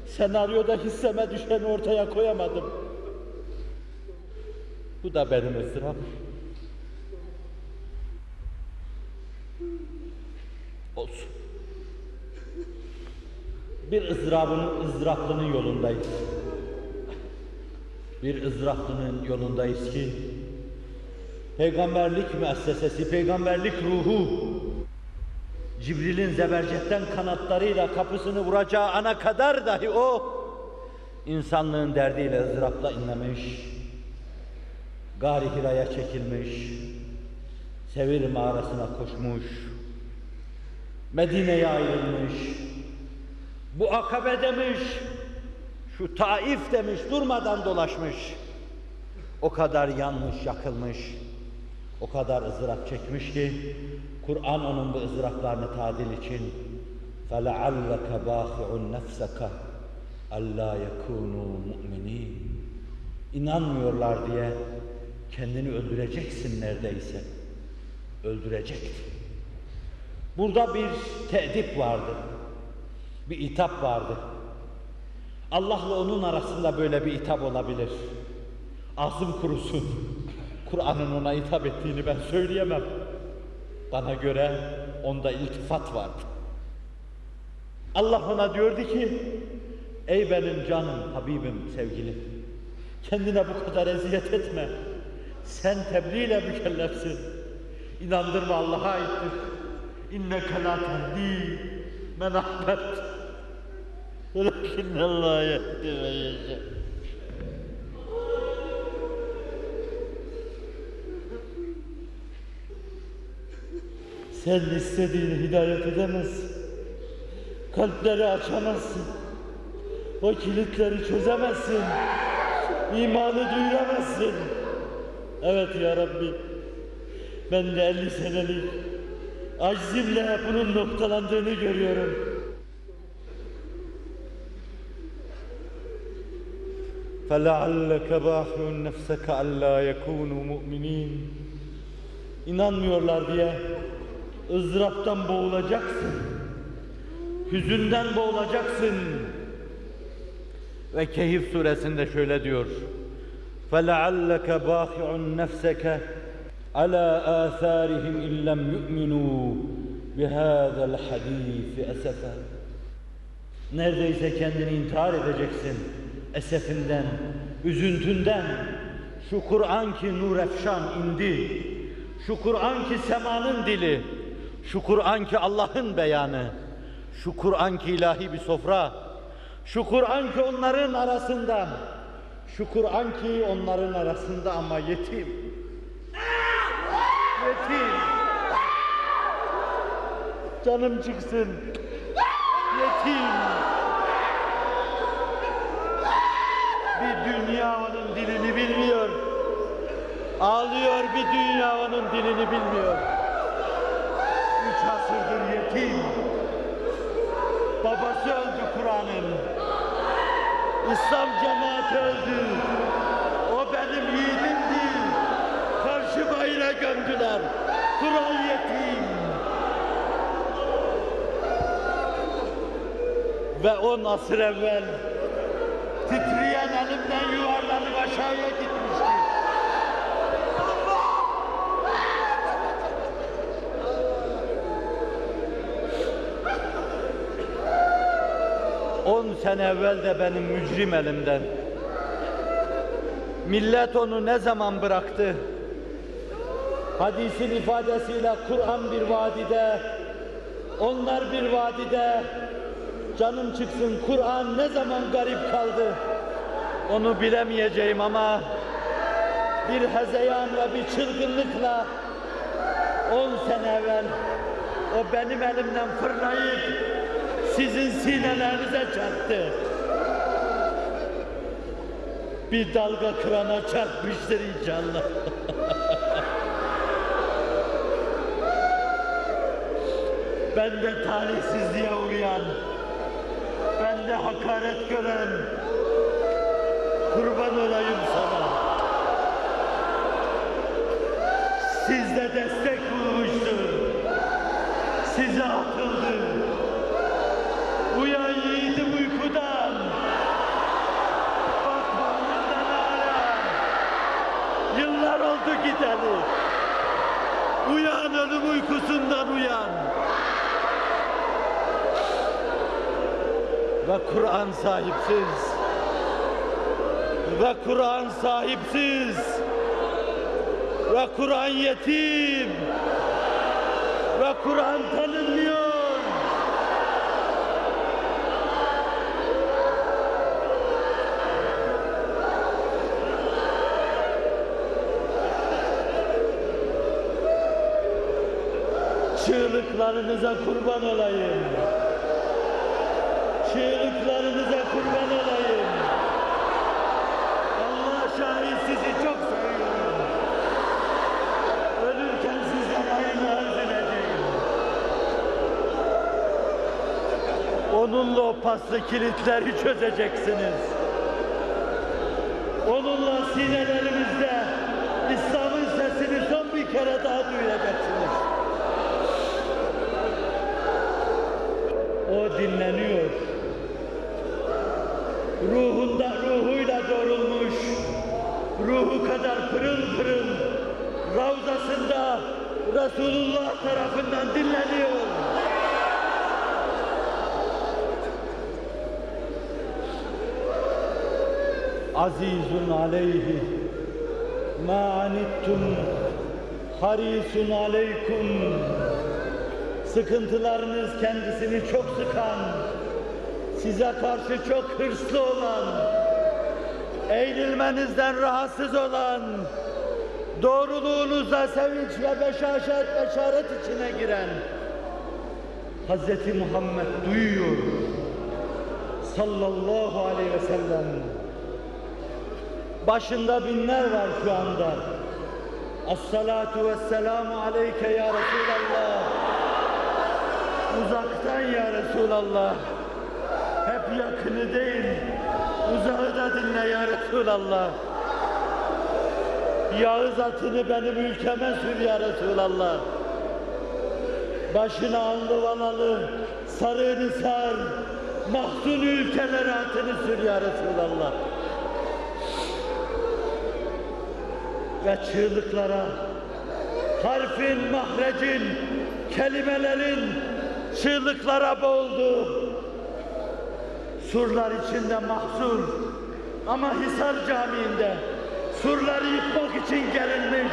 Senaryoda hisseme düşeni ortaya koyamadım. Bu da benim ızdırap. Olsun. Bir ızdırabının, ızdıraplının yolundayız. Bir ızdıraplının yolundayız ki peygamberlik müessesesi, peygamberlik ruhu Cibril'in zebercetten kanatlarıyla kapısını vuracağı ana kadar dahi o insanlığın derdiyle ızdırapla inlemiş, Gari Hira'ya çekilmiş, Sevir mağarasına koşmuş, Medine'ye ayrılmış, bu akabe demiş, şu Taif demiş, durmadan dolaşmış. O kadar yanmış, yakılmış, o kadar ızdırap çekmiş ki, Kur'an onun bu ızdıraplarını tadil için فَلَعَلَّكَ بَاخِعُ نَفْسَكَ أَلَّا يَكُونُوا مُؤْمِنِينَ İnanmıyorlar diye kendini öldüreceksin neredeyse. Öldürecekti. Burada bir teedip vardı. Bir itap vardı. Allah'la onun arasında böyle bir itap olabilir. Ağzım kurusun. Kur'an'ın ona hitap ettiğini ben söyleyemem. Bana göre onda iltifat vardı. Allah ona diyordu ki, ey benim canım, Habibim, sevgilim, kendine bu kadar eziyet etme. Sen tebliğ ile mükellefsin. İnandırma Allah'a aittir. İnneke la tehdi men ahbebt. Velakinne Allah yehdi ve yeşâ. Sen istediğini hidayet edemezsin. Kalpleri açamazsın. O kilitleri çözemezsin. İmanı duyuramazsın. Evet ya Rabbi. Ben de 50 senelik aczimle bunun noktalandığını görüyorum. فَلَعَلَّكَ بَاخِعٌ نَفْسَكَ أَلَّا يَكُونُوا مُؤْمِنِينَ İnanmıyorlar diye ızdıraptan boğulacaksın. Hüzünden boğulacaksın. Ve Kehif suresinde şöyle diyor. فَلَعَلَّكَ بَاخِعٌ نَفْسَكَ عَلَى آثَارِهِمْ اِنْ لَمْ يُؤْمِنُوا بِهَذَا الْحَد۪يثِ أَسَفًا Neredeyse kendini intihar edeceksin. Esefinden, üzüntünden. Şu Kur'an ki nur efşan indi. Şu Kur'an ki semanın dili. Şu Kur'an ki Allah'ın beyanı. Şu Kur'an ki ilahi bir sofra. Şu Kur'an ki onların arasında. Şu Kur'an ki onların arasında ama yetim. Yetim. Canım çıksın. Yetim. Dünya onun dilini bilmiyor. Ağlıyor bir dünya onun dilini bilmiyor. Üç asırdır yetim. Babası öldü Kur'an'ın. İslam cemaati öldü. O benim yiğidimdi. Karşı bayrağı gömdüler. Kur'an yetim. Ve on asır evvel titreyen elimden yuvarlanıp aşağıya gitmişti. On sene evvel de benim mücrim elimden. Millet onu ne zaman bıraktı? Hadisin ifadesiyle Kur'an bir vadide, onlar bir vadide, canım çıksın Kur'an ne zaman garip kaldı? Onu bilemeyeceğim ama bir hezeyan ve bir çılgınlıkla on sene evvel o benim elimden fırlayıp sizin sinelerinize çarptı. Bir dalga kırana çarpmıştır inşallah. ben de talihsizliğe uğrayan, ben de hakaret gören, kurban olayım sana. Sizde destek bulmuştu, size atıldı. Uyan yiğidim uykudan, bak bağrından hala, yıllar oldu gideli. Uyan ölüm uykusundan uyan. Ve Kur'an sahipsiz. Ve Kur'an sahipsiz. Ve Kur'an yetim. Ve Kur'an tanınmıyor. Çığlıklarınıza kurban olayım. Çığlıklarınıza kurban olayım. Allah şahit sizi çok seviyorum. Ölürken sizden hayırlı arz edeceğim. Onunla o paslı kilitleri çözeceksiniz. Onunla sinelerimizde İslam'ın sesini son bir kere daha duyacaksınız. O dinleniyor. Ruhunda ruhuyla doğrulmuş, ruhu kadar pırıl pırıl Ravzasında Resulullah tarafından dinleniyor. Azizun aleyhi ma anittum harisun aleykum Sıkıntılarınız kendisini çok sıkan, size karşı çok hırslı olan, eğilmenizden rahatsız olan, doğruluğunuza sevinç ve beşaşet, beşaret içine giren Hz. Muhammed duyuyor. Sallallahu aleyhi ve sellem. Başında binler var şu anda. As-salatu vesselamu aleyke ya Resulallah. Uzaktan ya Resulallah. Hep yakını değil, uzağı da dinle ya Resulallah. Yağız atını benim ülkeme sür ya Resulallah. Başına allı vanalı, sarığını sar, mahzun ülkelere atını sür ya Resulallah. Ve çığlıklara, harfin, mahrecin, kelimelerin çığlıklara boğuldu. Surlar içinde mahzur ama Hisar Camii'nde surları yıkmak için gerilmiş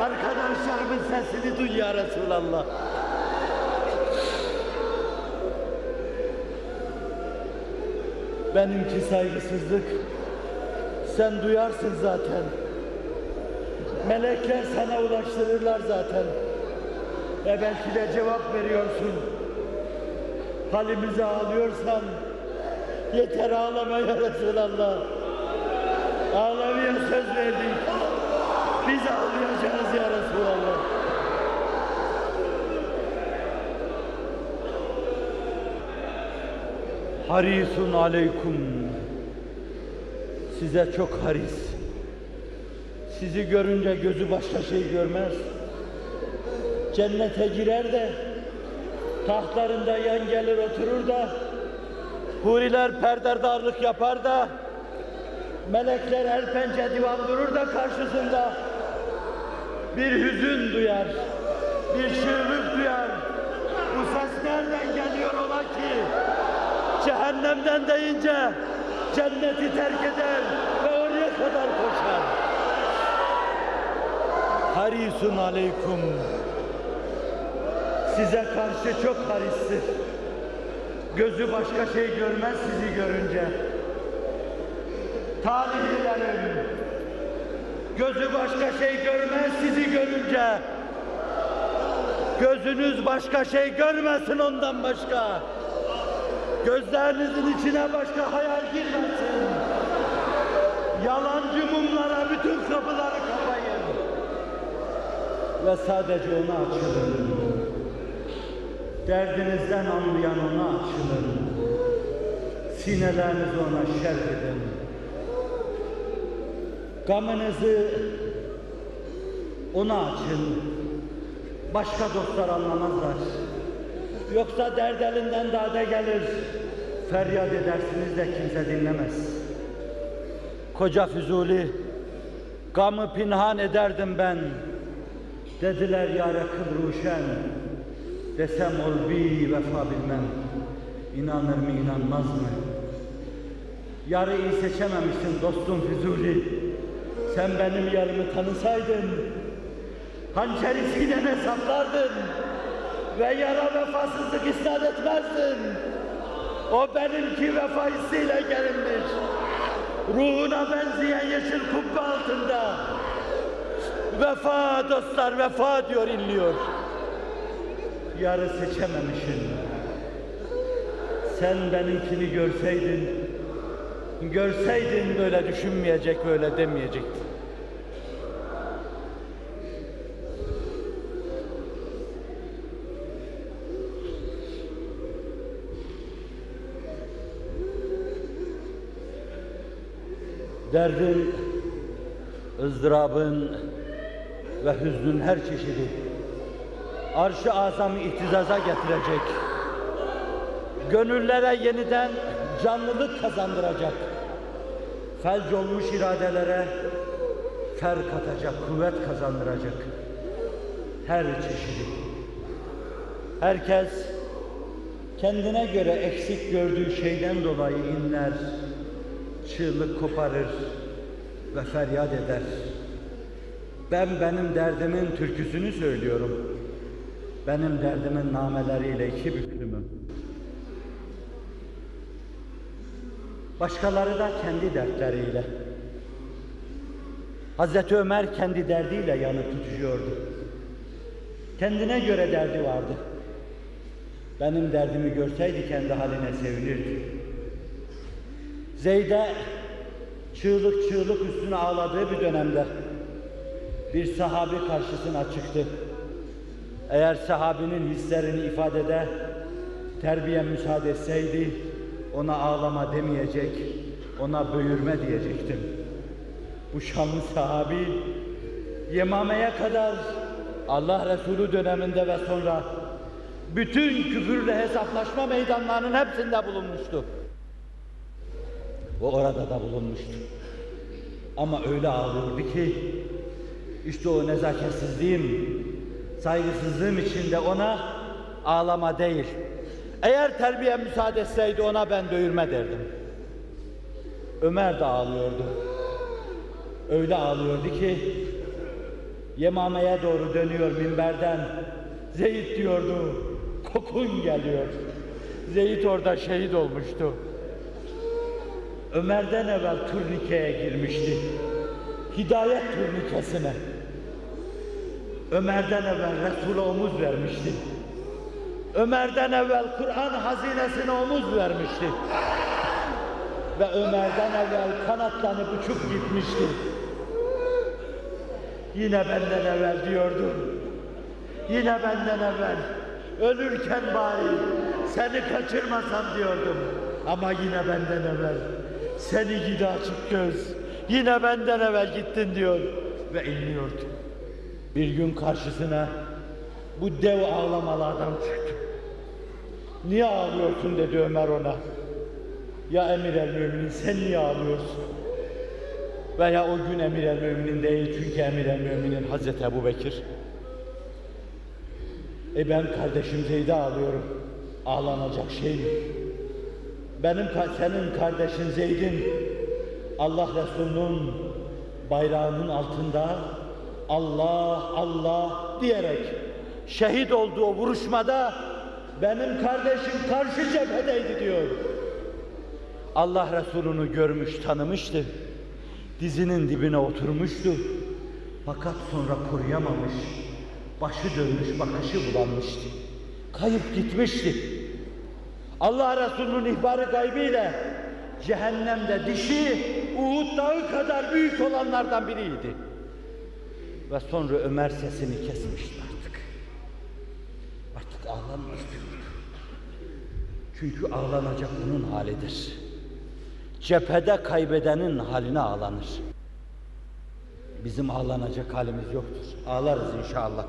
arkadaşlarımın sesini duy ya Resulallah. Benimki saygısızlık. Sen duyarsın zaten. Melekler sana ulaştırırlar zaten. Ve belki de cevap veriyorsun. Halimize ağlıyorsan yeter ağlama ya Resulallah. Ağlamaya söz verdik. Biz ağlayacağız ya Resulallah. Harisun aleykum. Size çok haris. Sizi görünce gözü başka şey görmez. Cennete girer de tahtlarında yan gelir oturur da huriler perderdarlık yapar da melekler el pençe divan durur da karşısında bir hüzün duyar, bir çığlık duyar. Bu ses nereden geliyor ola ki? Cehennemden deyince cenneti terk eder ve oraya kadar koşar. Harisun aleykum. Size karşı çok haristir. Gözü başka şey görmez sizi görünce. Talihlilerim, gözü başka şey görmez sizi görünce. Gözünüz başka şey görmesin ondan başka. Gözlerinizin içine başka hayal girmesin. Yalancı mumlara bütün kapıları kapayın. Ve sadece ona açılın. Derdinizden anlayan ona açılın. Sinelerinizi ona şerh edin. Gamınızı ona açın. Başka dostlar anlamazlar. Yoksa derd elinden dade gelir. Feryat edersiniz de kimse dinlemez. Koca Füzuli, gamı pinhan ederdim ben. Dediler yâre kıl ruşen. Desem ol bi vefa bilmem. İnanır mı inanmaz mı? Yarı iyi seçememişsin dostum Füzuli. Sen benim yerimi tanısaydın, hançer iskidene saplardın ve yara vefasızlık isnat etmezdin. O benimki vefa hissiyle gelinmiş. Ruhuna benzeyen yeşil kubbe altında. Vefa dostlar vefa diyor inliyor. Yarı seçememişsin. Sen benimkini görseydin, görseydin böyle düşünmeyecek, böyle demeyecektin. Derdin, ızdırabın ve hüznün her çeşidi arş-ı azamı ihtizaza getirecek. Gönüllere yeniden canlılık kazandıracak. Felç olmuş iradelere fer katacak, kuvvet kazandıracak her çeşidi. Herkes kendine göre eksik gördüğü şeyden dolayı inler, çığlık koparır ve feryat eder. Ben benim derdimin türküsünü söylüyorum. Benim derdimin nameleriyle iki büklümüm. Başkaları da kendi dertleriyle. Hazreti Ömer kendi derdiyle yanıp tutuşuyordu. Kendine göre derdi vardı. Benim derdimi görseydi kendi haline sevinirdi. Zeyd'e çığlık çığlık üstüne ağladığı bir dönemde bir sahabi karşısına çıktı. Eğer sahabinin hislerini ifadede terbiye müsaade etseydi ona ağlama demeyecek, ona böğürme diyecektim. Bu şanlı sahabi Yemame'ye kadar Allah Resulü döneminde ve sonra bütün küfürle hesaplaşma meydanlarının hepsinde bulunmuştu. O orada da bulunmuştu. Ama öyle ağlıyordu ki işte o nezaketsizliğim, saygısızlığım içinde ona ağlama değil. Eğer terbiye müsaade etseydi ona ben dövürme derdim. Ömer de ağlıyordu. Öyle ağlıyordu ki Yemame'ye doğru dönüyor minberden. Zeyd diyordu, kokun geliyor. Zeyd orada şehit olmuştu. Ömer'den evvel turnikeye girmişti. Hidayet turnikesine. Ömer'den evvel Resul'e omuz vermişti. Ömer'den evvel Kur'an hazinesine omuz vermişti. Ve Ömer'den evvel kanatlanıp uçup gitmişti. Yine benden evvel diyordu. Yine benden evvel. Ölürken bari seni kaçırmasam diyordum. Ama yine benden evvel. Seni gidi açık göz. Yine benden evvel gittin diyor. Ve inliyordu. Bir gün karşısına bu dev ağlamalı adam çıktı. Niye ağlıyorsun dedi Ömer ona. Ya emir el müminin sen niye ağlıyorsun? Veya o gün emir el müminin değil çünkü emir el müminin Hazreti Ebu Bekir. E ben kardeşim Zeyd'e ağlıyorum. Ağlanacak şey mi? Benim senin kardeşin Zeyd'in Allah Resulü'nün bayrağının altında Allah Allah diyerek şehit olduğu vuruşmada benim kardeşim karşı cephedeydi diyor. Allah Resulü'nü görmüş, tanımıştı. Dizinin dibine oturmuştu. Fakat sonra koruyamamış. Başı dönmüş, bakışı bulanmıştı. Kayıp gitmişti. Allah Resulü'nün ihbarı gaybıyla cehennemde dişi Uhud dağı kadar büyük olanlardan biriydi. Ve sonra Ömer sesini kesmişti artık. Artık ağlanmaz diyordu. Çünkü ağlanacak onun halidir. Cephede kaybedenin haline ağlanır. Bizim ağlanacak halimiz yoktur. Ağlarız inşallah.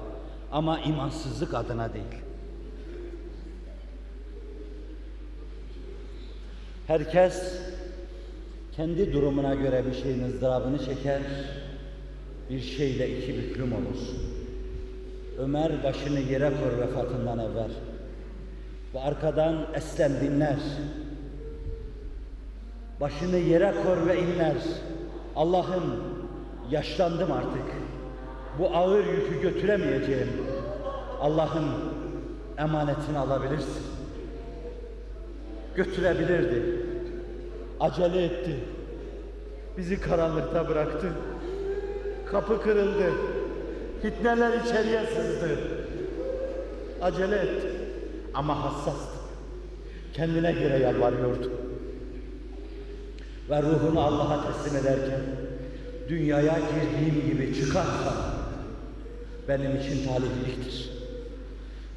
Ama imansızlık adına değil. Herkes kendi durumuna göre bir şeyin ızdırabını çeker, bir şeyle iki büklüm olur. Ömer başını yere kor vefatından evvel ve arkadan Eslem dinler. Başını yere kor ve inler. Allah'ım yaşlandım artık. Bu ağır yükü götüremeyeceğim. Allah'ım emanetini alabilirsin. Götürebilirdi. Acele etti. Bizi karanlıkta bıraktı. Kapı kırıldı. Fitneler içeriye sızdı. Acele etti. Ama hassastı. Kendine göre yalvarıyordu. Ve ruhunu Allah'a teslim ederken dünyaya girdiğim gibi çıkarsa benim için talihliktir.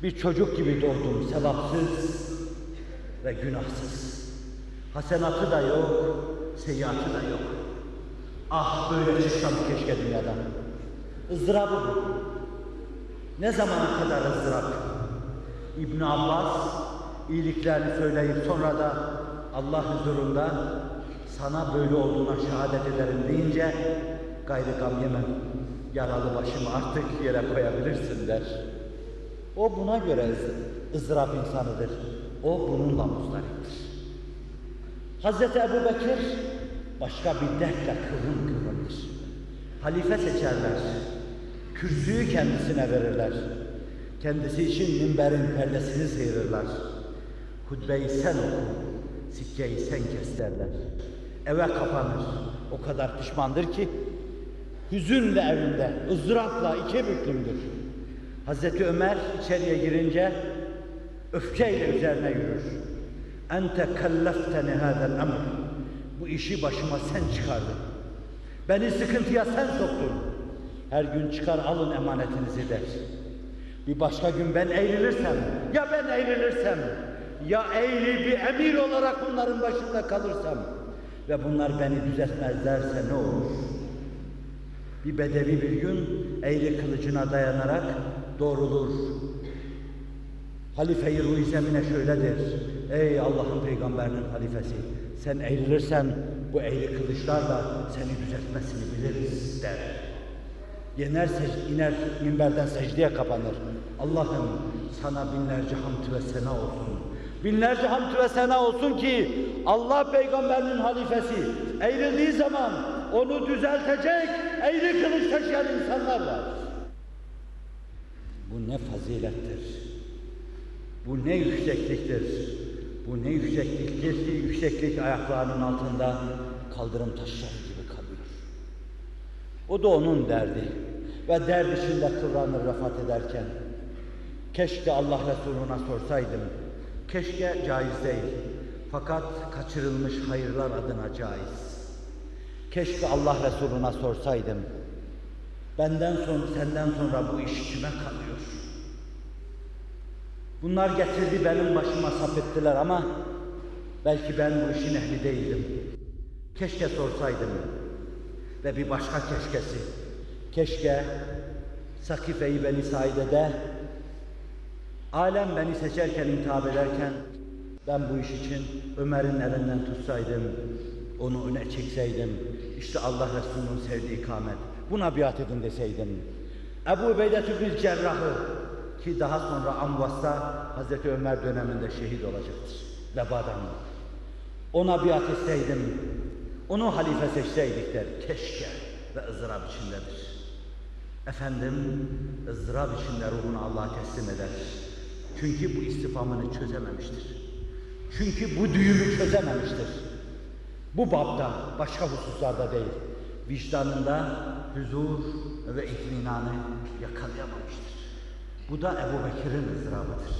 Bir çocuk gibi doğdum, sevapsız ve günahsız. Hasenatı da yok, seyyiatı da yok. Ah böyle çıksam keşke dünyadan. Izdırabı bu. Ne zamana kadar ızdırap? İbn Abbas iyiliklerini söyleyip sonra da Allah huzurunda sana böyle olduğuna şehadet ederim deyince gayrı gam yemem. Yaralı başımı artık yere koyabilirsin der. O buna göre ız- ızdırap insanıdır. O bununla muzdariptir. Hazreti Ebu Bekir başka bir dertle kıvrım kıvrımdır. Halife seçerler. Kürsüyü kendisine verirler. Kendisi için minberin perdesini sıyırırlar. Hutbeyi sen oku, sikkeyi sen kes derler. Eve kapanır. O kadar pişmandır ki hüzünle evinde, ızdırapla iki büklümdür. Hazreti Ömer içeriye girince öfkeyle üzerine yürür. Ente kellefteni hadel emr. Bu işi başıma sen çıkardın. Beni sıkıntıya sen soktun. Her gün çıkar alın emanetinizi der. Bir başka gün ben eğrilirsem, ya ben eğrilirsem, ya eğri bir emir olarak bunların başında kalırsam ve bunlar beni düzeltmezlerse ne olur? Bir bedevi bir gün eğri kılıcına dayanarak doğrulur. Halife-i Ruhi Zemine şöyle der. Ey Allah'ın peygamberinin halifesi sen eğrilirsen bu eğri kılıçlarla seni düzeltmesini biliriz der. Yener sec- iner minberden secdeye kapanır. Allah'ım sana binlerce hamd ve sena olsun. Binlerce hamd ve sena olsun ki Allah peygamberinin halifesi eğrildiği zaman onu düzeltecek eğri kılıç taşıyan insanlar var. Bu ne fazilettir. Bu ne yüksekliktir. Bu ne yüksekliktir ki yükseklik ayaklarının altında kaldırım taşları gibi kalıyor. O da onun derdi. Ve derd içinde kıvranır vefat ederken. Keşke Allah Resuluna sorsaydım. Keşke caiz değil. Fakat kaçırılmış hayırlar adına caiz. Keşke Allah Resuluna sorsaydım. Benden sonra, senden sonra bu iş kime kalıyor? Bunlar getirdi benim başıma sap ettiler ama belki ben bu işin ehli değildim. Keşke sorsaydım. Ve bir başka keşkesi. Keşke Sakife-i Beni Saide'de alem beni seçerken, intihap ederken ben bu iş için Ömer'in elinden tutsaydım, onu öne çekseydim, işte Allah Resulü'nün sevdiği ikamet, buna biat edin deseydim. Ebu Ubeyde bir cerrahı ki daha sonra Amvas'ta Hazreti Ömer döneminde şehit olacaktır. Vebadan. Ona biat etseydim, onu halife seçseydik der. Keşke ve ızdırap içindedir. Efendim ızdırap içinde ruhunu Allah'a teslim eder. Çünkü bu istifamını çözememiştir. Çünkü bu düğümü çözememiştir. Bu babda, başka hususlarda değil. Vicdanında huzur ve itminanı yakalayamamıştır. Bu da Ebu Bekir'in ızdırabıdır.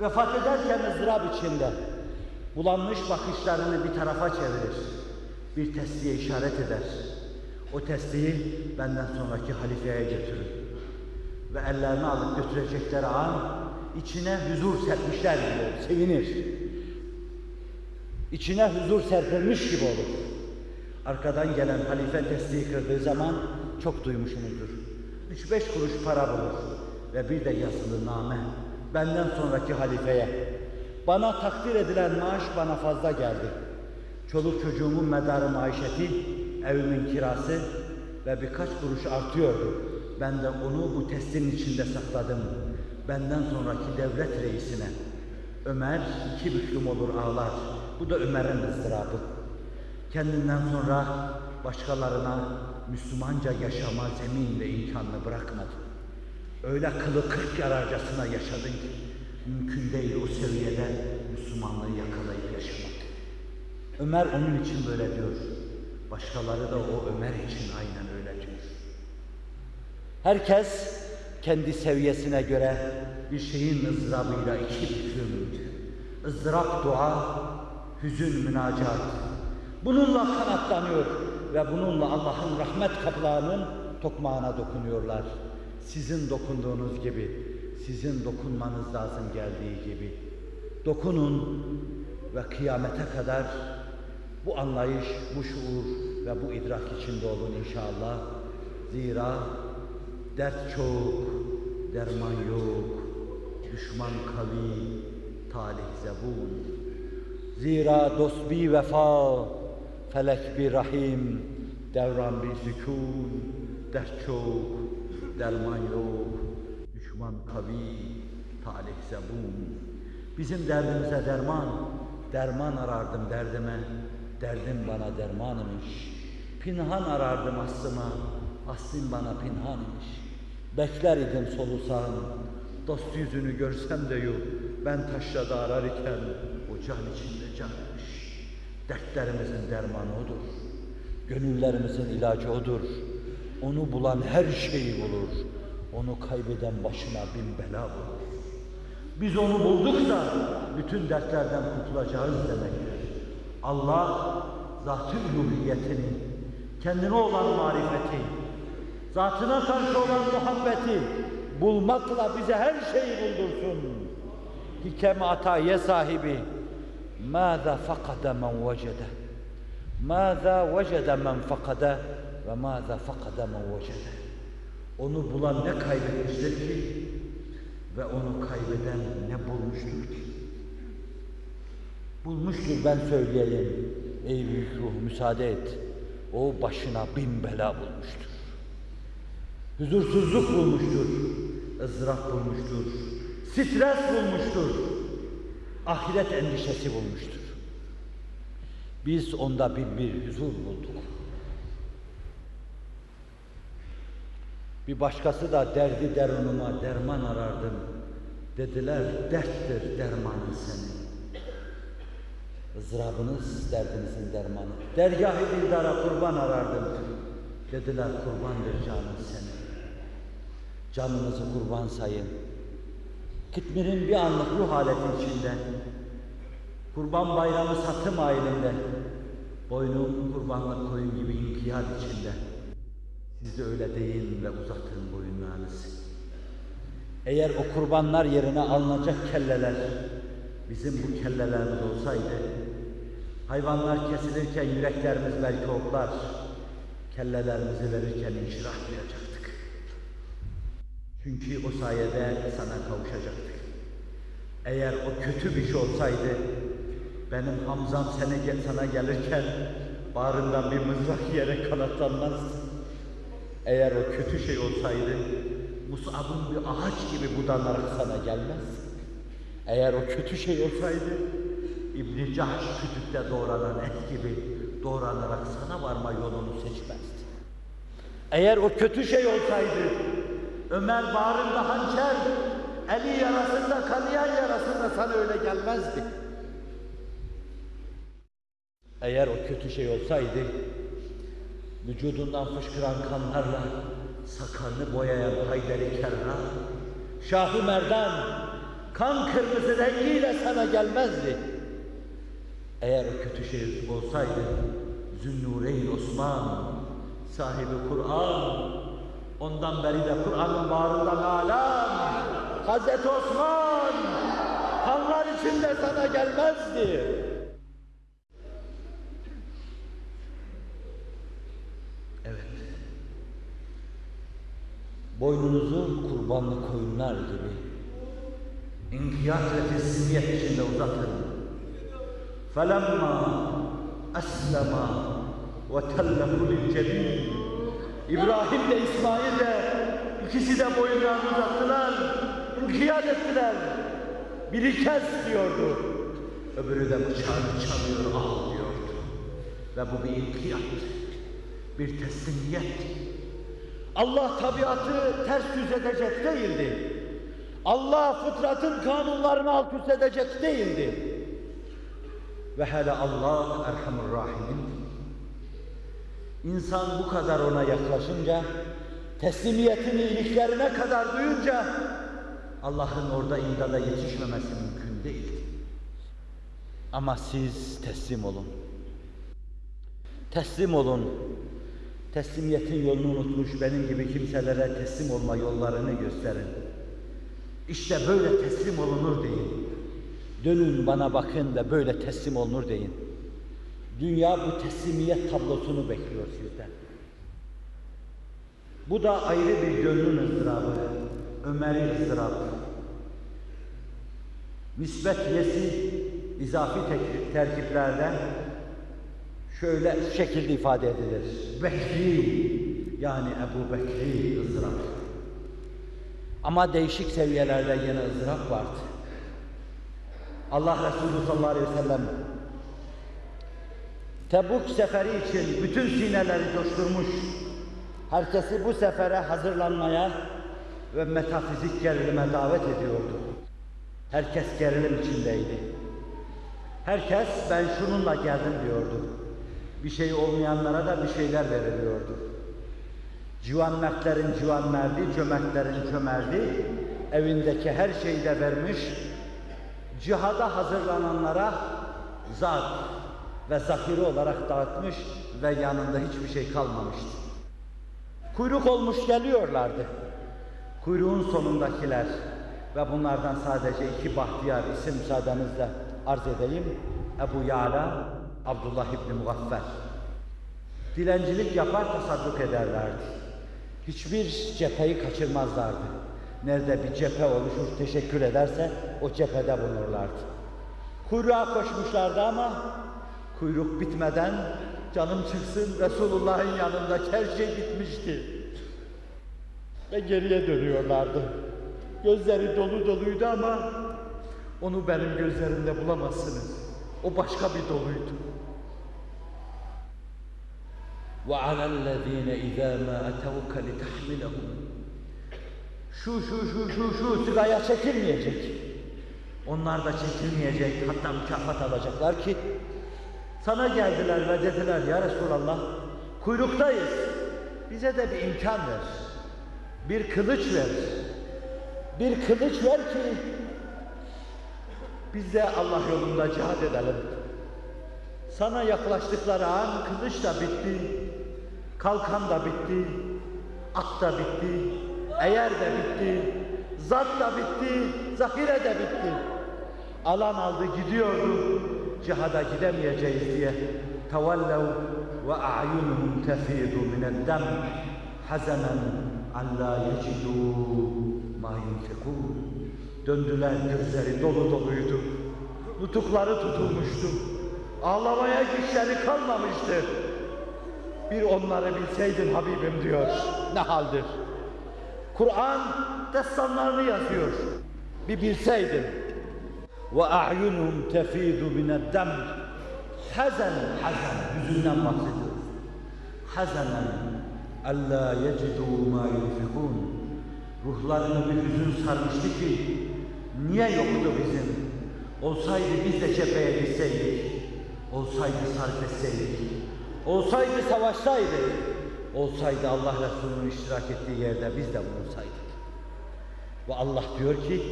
Vefat ederken ızdırap içinde bulanmış bakışlarını bir tarafa çevirir. Bir tesliye işaret eder. O tesliği benden sonraki halifeye götürün. Ve ellerini alıp götürecekleri an içine huzur serpmişler gibi olur, sevinir. İçine huzur serpilmiş gibi olur. Arkadan gelen halife tesliği kırdığı zaman çok duymuşsunuzdur. Üç beş kuruş para bulur ve bir de yazılı name benden sonraki halifeye. Bana takdir edilen maaş bana fazla geldi. Çoluk çocuğumun medarı maişeti, evimin kirası ve birkaç kuruş artıyordu. Ben de onu bu testin içinde sakladım. Benden sonraki devlet reisine. Ömer iki büklüm olur ağlar. Bu da Ömer'in ızdırabı. Kendinden sonra başkalarına Müslümanca yaşama zemin ve imkanını bırakmadı. Öyle kılı kırk yararcasına yaşadın ki mümkün değil o seviyede Müslümanlığı yakalayıp yaşamak. Ömer onun için böyle diyor. Başkaları da o Ömer için aynen öyle diyor. Herkes kendi seviyesine göre bir şeyin ızdırabıyla iki büklüm. ızdırap dua, hüzün münacat. Bununla kanatlanıyor ve bununla Allah'ın rahmet kapılarının tokmağına dokunuyorlar. Sizin dokunduğunuz gibi, sizin dokunmanız lazım geldiği gibi. Dokunun ve kıyamete kadar bu anlayış, bu şuur ve bu idrak içinde olun inşallah. Zira dert çok, derman yok, düşman kavi, talih zebun. Zira dost bi vefa, felek bi rahim, Devran bir sükun, dert çok, derman yok. Düşman kavi, talih zebun. Bizim derdimize derman, derman arardım derdime. Derdim bana derman imiş. Pinhan arardım aslıma, aslım bana pinhan imiş. Bekler idim solusam, dost yüzünü görsem de yok. Ben taşrada arar iken o can içinde canmış. Dertlerimizin dermanı odur. Gönüllerimizin ilacı odur. Onu bulan her şeyi bulur. Onu kaybeden başına bin bela bulur. Biz onu bulduksa bütün dertlerden kurtulacağız demektir. Allah zat-ı uluhiyetini, kendine olan marifeti, zatına karşı olan muhabbeti bulmakla bize her şeyi buldursun. Hikem ataye sahibi ماذا فقد من وجده ماذا وجد من فقده ve maza fakada mevcede. Onu bulan ne kaybetmiştir ki ve onu kaybeden ne bulmuştur ki? Bulmuştur ben söyleyeyim. Ey büyük ruh müsaade et. O başına bin bela bulmuştur. Huzursuzluk bulmuştur. ızdırap bulmuştur. Stres bulmuştur. Ahiret endişesi bulmuştur. Biz onda bir, bir huzur bulduk. Bir başkası da derdi derunuma derman arardım. Dediler derttir dermanın senin. Izdırabınız derdinizin dermanı. Dergah-ı dildara kurban arardım. Dediler kurbandır canın senin. Canınızı kurban sayın. Kitmir'in bir anlık ruh haleti içinde, kurban bayramı satım halinde, boynum kurbanlık koyun gibi inkiyat içinde. Siz de öyle deyin ve uzatın boyunlarınızı. Eğer o kurbanlar yerine alınacak kelleler, bizim bu kellelerimiz olsaydı, hayvanlar kesilirken yüreklerimiz belki oklar, kellelerimizi verirken inşirah duyacaktık. Çünkü o sayede sana kavuşacaktık. Eğer o kötü bir şey olsaydı, benim Hamzam sene, sana gelirken bağrından bir mızrak yere kanatlanmazdı. Eğer o kötü şey olsaydı, Mus'ab'ın bir ağaç gibi budanarak sana gelmez. Eğer o kötü şey olsaydı, İbn-i Cahş kütükte doğranan et gibi doğranarak sana varma yolunu seçmezdi. Eğer o kötü şey olsaydı, Ömer bağrında hançer, eli yarasında, kanayan yarasında sana öyle gelmezdi. Eğer o kötü şey olsaydı, vücudundan fışkıran kanlarla sakalını boyayan Hayderi Kerra, Şahı Merdan, kan kırmızı rengiyle sana gelmezdi. Eğer o kötü şey olsaydı, Zünnureyn Osman, sahibi Kur'an, Ondan beri de Kur'an'ın bağrında nalan, Hazreti Osman, kanlar içinde sana gelmezdi. Boynunuzu kurbanlı koyunlar gibi inkiyat ve teslimiyet içinde uzatın. فَلَمَّا أَسْلَمَ وَتَلَّهُ لِلْجَبِينَ İbrahim de İsmail de ikisi de boyunlarını uzattılar, inkiyat ettiler. Biri kes diyordu, öbürü de bıçağını çalıyor, al diyordu. Ve bu bir inkiyat, bir teslimiyet. Allah tabiatı ters yüz edecek değildi. Allah fıtratın kanunlarını alt üst edecek değildi. Ve hele Allah Erhamur Rahim İnsan bu kadar ona yaklaşınca, teslimiyetini iliklerine kadar duyunca, Allah'ın orada imdada yetişmemesi mümkün değil. Ama siz teslim olun. Teslim olun. Teslimiyetin yolunu unutmuş benim gibi kimselere teslim olma yollarını gösterin. İşte böyle teslim olunur deyin. Dönün bana bakın ve böyle teslim olunur deyin. Dünya bu teslimiyet tablosunu bekliyor sizden. Bu da ayrı bir gönlün ızdırabı, Ömer'i ızdırabı. Nisbet yesi izafi terkiplerde şöyle şu şekilde ifade edilir. Bekri yani Ebu Bekri ızdırap. Ama değişik seviyelerde yine ızdırap vardı. Allah Resulü sallallahu aleyhi ve sellem Tebuk seferi için bütün sineleri coşturmuş. Herkesi bu sefere hazırlanmaya ve metafizik gerilime davet ediyordu. Herkes gerilim içindeydi. Herkes ben şununla geldim diyordu. Bir şey olmayanlara da bir şeyler veriliyordu. Civan mertlerin civan merdi, cömertlerin cömerdi. Evindeki her şeyi de vermiş. Cihada hazırlananlara zat ve zahiri olarak dağıtmış ve yanında hiçbir şey kalmamıştı. Kuyruk olmuş geliyorlardı. Kuyruğun sonundakiler ve bunlardan sadece iki bahtiyar isim müsaadenizle arz edeyim. Ebu Yala, Abdullah İbni Mugaffer. Dilencilik yapar tasadduk ederlerdi. Hiçbir cepheyi kaçırmazlardı. Nerede bir cephe oluşur teşekkür ederse o cephede bulunurlardı. Kuyruğa koşmuşlardı ama kuyruk bitmeden canım çıksın Resulullah'ın yanındaki her şey bitmişti. Ve geriye dönüyorlardı. Gözleri dolu doluydu ama onu benim gözlerimde bulamazsınız. O başka bir doluydu. وعلى الذين إذا ما أتوك لتحملهم Şu şu şu şu şu sıraya çekilmeyecek. Onlar da çekilmeyecek. Hatta mükafat alacaklar ki sana geldiler ve dediler ya Resulallah kuyruktayız. Bize de bir imkan ver. Bir kılıç ver. Bir kılıç ver ki biz de Allah yolunda cihad edelim. Sana yaklaştıkları an kılıç da bitti. Kalkan da bitti. At da bitti. Eğer de bitti. Zat da bitti. Zahire de bitti. Alan aldı gidiyordu. Cihada gidemeyeceğiz diye. Tevellev ve a'yunuhum tefidu mineddem hazanen an la yecidû ma yunfikûn. Döndüler gözleri dolu doluydu. Nutukları tutulmuştu. Ağlamaya güçleri kalmamıştı. Bir onları bilseydin Habibim diyor. Ne haldir? Kur'an destanlarını yazıyor. Bir bilseydin. Ve a'yunhum tefidu mineddem. Hazen, hazen. Yüzünden bahsediyor. Hazanen alla yecidu ma yunfikun. Ruhlarını bir hüzün sarmıştı ki niye yoktu bizim? Olsaydı biz de cepheye gitseydik. Olsaydı sarf etseydik. Olsaydı savaşsaydık. Olsaydı Allah Resulü'nün iştirak ettiği yerde biz de bulunsaydık. Ve Allah diyor ki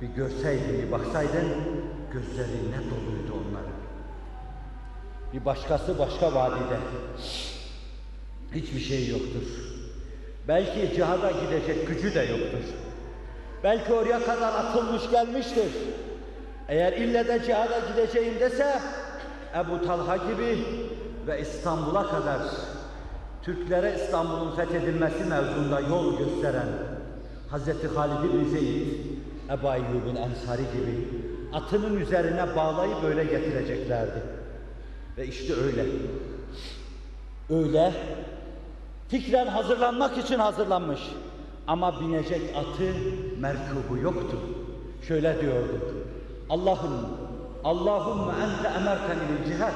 bir görseydin, bir baksaydın gözleri ne doluydu onların. Bir başkası başka vadide. Hiçbir şey yoktur. Belki cihada gidecek gücü de yoktur. Belki oraya kadar atılmış gelmiştir. Eğer ille de cihada gideceğim dese Ebu Talha gibi ve İstanbul'a kadar Türklere İstanbul'un fethedilmesi mevzunda yol gösteren Hazreti Halid bin Zeyd, Ebu Eyyub'un Ensari gibi atının üzerine bağlayıp böyle getireceklerdi. Ve işte öyle. Öyle fikren hazırlanmak için hazırlanmış. Ama binecek atı, merkubu yoktu. Şöyle diyordu. Allah'ım, Allahümme ente emerteni bil cihad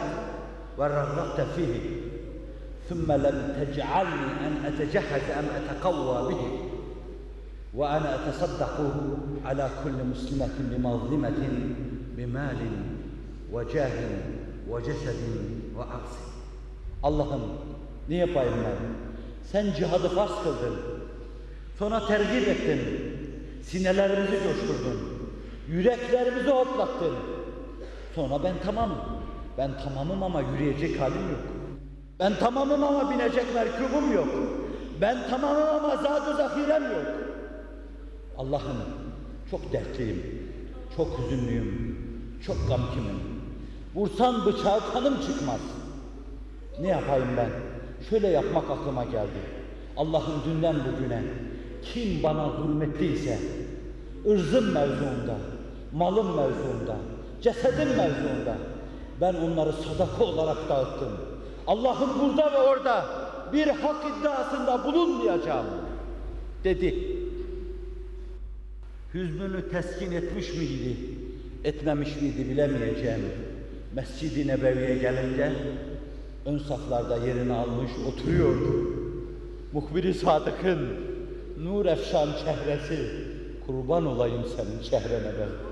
ve rarrakte fihi. ثم لم تجعلني أن أتجهز أم أتقوى به وأنا أتصدق على كل مسلمة بمظلمة بمال وجاه وجسد وعرض Allah'ım ne yapayım ben? Sen cihadı farz kıldın. Sonra tergip ettin. Sinelerimizi coşturdun. Yüreklerimizi hoplattın. Sonra ben tamamım. ben tamamım ama yürüyecek halim yok. Ben tamamım ama binecek merkubum yok. Ben tamamım ama zat-ı zahirem yok. Allah'ım çok dertliyim, çok hüzünlüyüm, çok gamkimim. Vursan bıçağı kanım çıkmaz. Ne yapayım ben? Şöyle yapmak aklıma geldi. Allah'ım dünden bugüne kim bana zulmettiyse ırzım mevzuunda, malım mevzuunda, cesedim mevzuunda ben onları sadaka olarak dağıttım. Allah'ın burada ve orada bir hak iddiasında bulunmayacağım dedi. Hüznünü teskin etmiş miydi, etmemiş miydi bilemeyeceğim. Mescid-i Nebevi'ye gelince ön saflarda yerini almış oturuyordu. Muhbir-i Sadık'ın nur efşan çehresi, kurban olayım senin çehrene ben.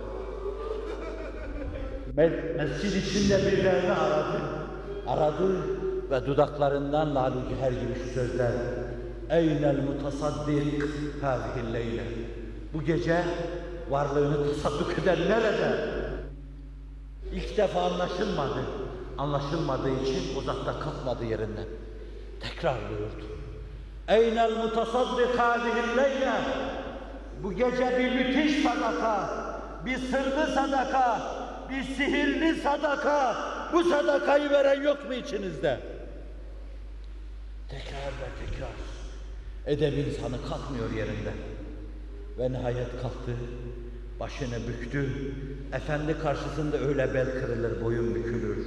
Me- Mescid içinde birilerini aradı. Aradı ve dudaklarından lalu her gibi şu sözler. Eynel mutasaddik hâzihil. Bu gece varlığını tasadduk eden nerede? İlk defa anlaşılmadı. Anlaşılmadığı için uzakta kalkmadı yerinden. Tekrarlıyordu. Eynel mutasaddik hâzihil. Bu gece bir müthiş sadaka, bir sırlı sadaka, bir sihirli sadaka. Bu sadakayı veren yok mu içinizde? Tekrar ve tekrar. Edeb insanı kalkmıyor yerinden. Ve nihayet kalktı, başını büktü. Efendi karşısında öyle bel kırılır, boyun bükülür.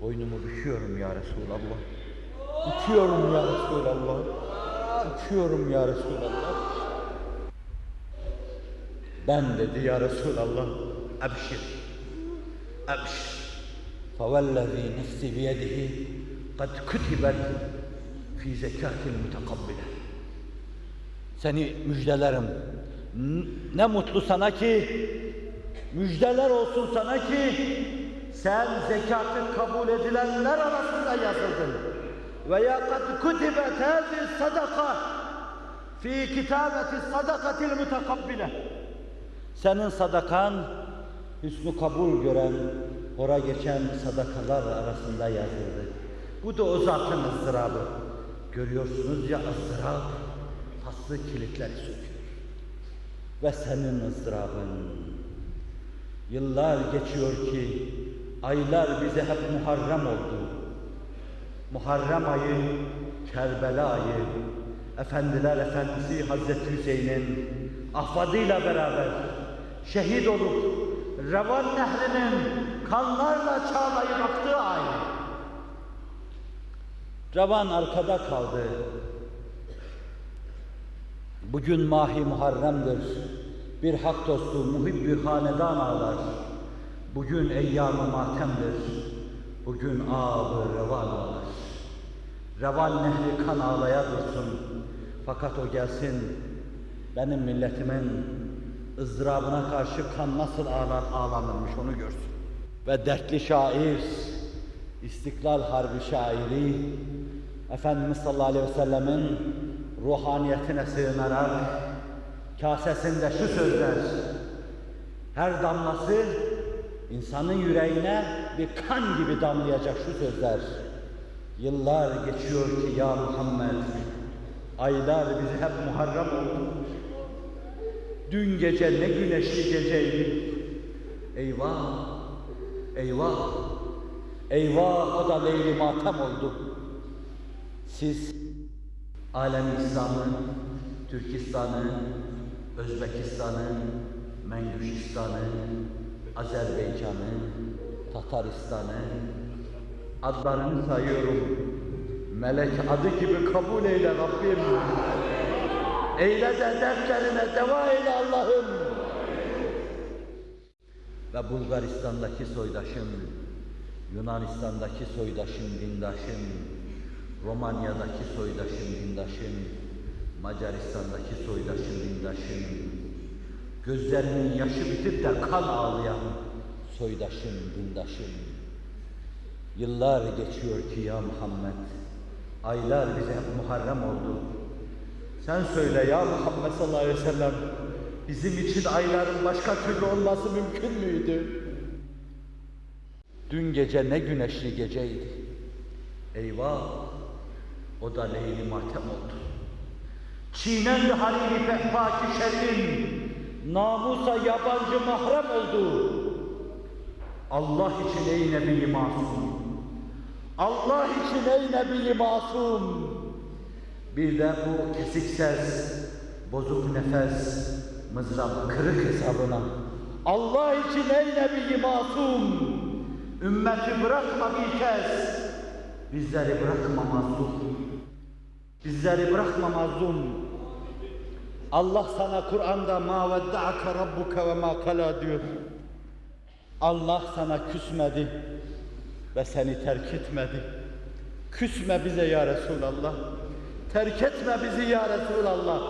Boynumu büküyorum ya Resulallah. Büküyorum ya Resulallah. Büküyorum ya Resulallah. Ben dedi ya Resulallah, ebşir, ebşir. فَوَالَّذ۪ي نَفْسِ بِيَدِهِ قَدْ كُتِبَتْ ف۪ي زَكَاتِ الْمُتَقَبِّلَةِ Seni müjdelerim. N- Ne mutlu sana ki, müjdeler olsun sana ki, sen zekatın kabul edilenler arasında yazıldın. Veya kad kutibet hâzi sadaka fi kitabeti sadakatil mutakabbile. Senin sadakan hüsnü kabul gören, hora geçen sadakalar arasında yazıldı. Bu da o zatın ızdırabı. Görüyorsunuz ya ızdırap paslı kilitleri söküyor. Ve senin ızdırabın. Yıllar geçiyor ki aylar bize hep Muharrem oldu. Muharrem ayı, Kerbela ayı, Efendiler Efendisi Hazreti Hüseyin'in ahvadıyla beraber şehit olup Revan Nehri'nin kanlarla çağlayıp aktığı ay. Revan arkada kaldı. Bugün Mahi Muharrem'dir. Bir hak dostu, muhib bir hanedan ağlar. Bugün eyyam-ı matemdir. Bugün ağabey revan ağlar. Revan nehri kan ağlaya dursun. Fakat o gelsin, benim milletimin ızdırabına karşı kan nasıl ağlar, ağlanırmış onu görsün. Ve dertli şair, İstiklal Harbi şairi, Efendimiz sallallahu aleyhi ve sellemin ruhaniyetine sığınarak kasesinde şu sözler, her damlası insanın yüreğine bir kan gibi damlayacak şu sözler. Yıllar geçiyor ki ya Muhammed, aylar bizi hep Muharrem oldu. Dün gece ne güneşli geceydi. Eyvah, eyvah, eyvah o da leyli matem oldu. Siz alem İslam'ı, Türkistan'ı, Özbekistan'ı, Mengüşistan'ı, Azerbaycan'ı, Tataristan'ı adlarını sayıyorum. Melek adı gibi kabul eyle Rabbim. Eyle de dertlerine deva eyle Allah'ım. Ve Bulgaristan'daki soydaşım, Yunanistan'daki soydaşım, dindaşım, Romanya'daki soydaşım, dindaşım, Macaristan'daki soydaşım, dindaşım, gözlerinin yaşı bitip de kan ağlayan soydaşım, dindaşım. Yıllar geçiyor ki ya Muhammed, aylar bize hep Muharrem oldu. Sen söyle ya Muhammed sallallahu aleyhi ve sellem, bizim için ayların başka türlü olması mümkün müydü? Dün gece ne güneşli geceydi. Eyvah! O da leyli matem oldu. Çiğnendi halili fehfaki şerrin, namusa yabancı mahrem oldu. Allah için ey Nebi masum, Allah için ey Nebi masum. Bir de bu kesik ses, bozuk nefes, mızrap kırık hesabına. Allah için ey Nebi masum, ümmeti bırakma bir kez. Bizleri bırakma mazlum. Bizleri bırakma mazlum. Allah sana Kur'an'da ma vedda'aka rabbuka ve ma kala diyor. Allah sana küsmedi ve seni terk etmedi. Küsme bize ya Resulallah. Terk etme bizi ya Resulallah.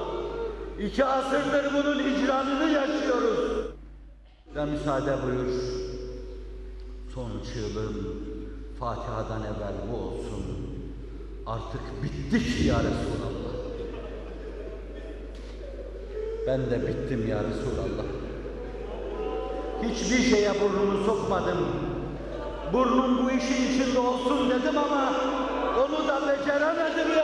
İki asırdır bunun hicranını yaşıyoruz. Ve müsaade buyur. Son çığlığım Fatiha'dan evvel bu olsun. Artık bittik ya Resulallah. Ben de bittim ya Resulallah. Hiçbir şeye burnumu sokmadım. Burnum bu işin içinde olsun dedim ama onu da beceremedim ya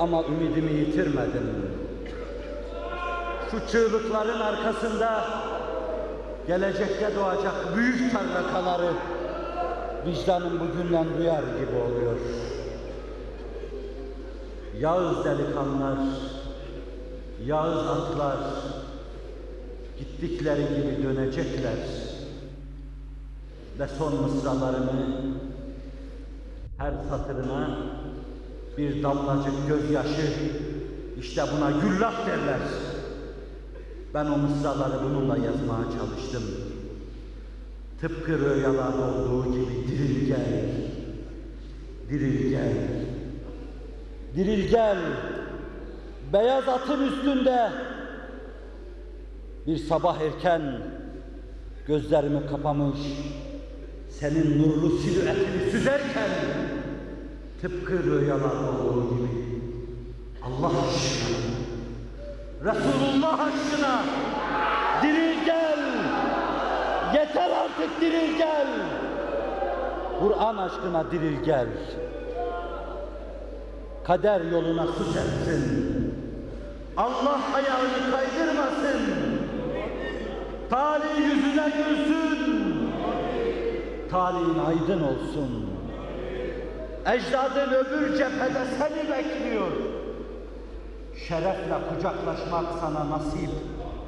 Ama ümidimi yitirmedim. Şu çığlıkların arkasında gelecekte doğacak büyük tarlakaları vicdanım bugünden duyar gibi oluyor. Yağız delikanlılar, Yağız atlar gittikleri gibi dönecekler ve son mısralarını her satırına bir damlacık gözyaşı işte buna güllak derler. Ben o mısraları bununla yazmaya çalıştım. Tıpkı rüyalarda olduğu gibi diril gel, diril gel, diril gel. Beyaz atın üstünde bir sabah erken gözlerimi kapamış senin nurlu silüetini süzerken tıpkı rüyalarda olduğu gibi. Allah aşkına. Resulullah aşkına. Diril gel. Yeter artık diril gel. Kur'an aşkına diril gel. Kader yoluna su serpsin Allah ayağını kaydırmasın. Talih yüzüne gülsün. Talihin aydın olsun Ecdadın öbür cephede seni bekliyor Şerefle kucaklaşmak sana nasip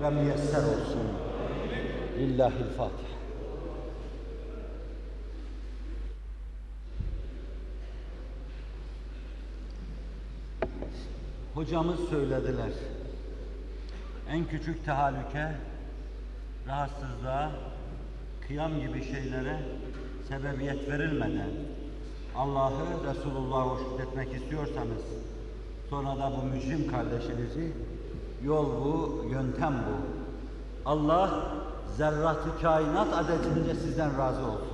ve müyesser olsun. Lillahil Fatiha. Hocamız söylediler. En küçük tahallüke, rahatsızlığa, kıyam gibi şeylere sebebiyet verilmeden Allah'ı, Resulullah'ı hoşnut etmek istiyorsanız Sonra da bu mücrim kardeşinizi yol bu, yöntem bu. Allah zerratı kainat adedince sizden razı olsun.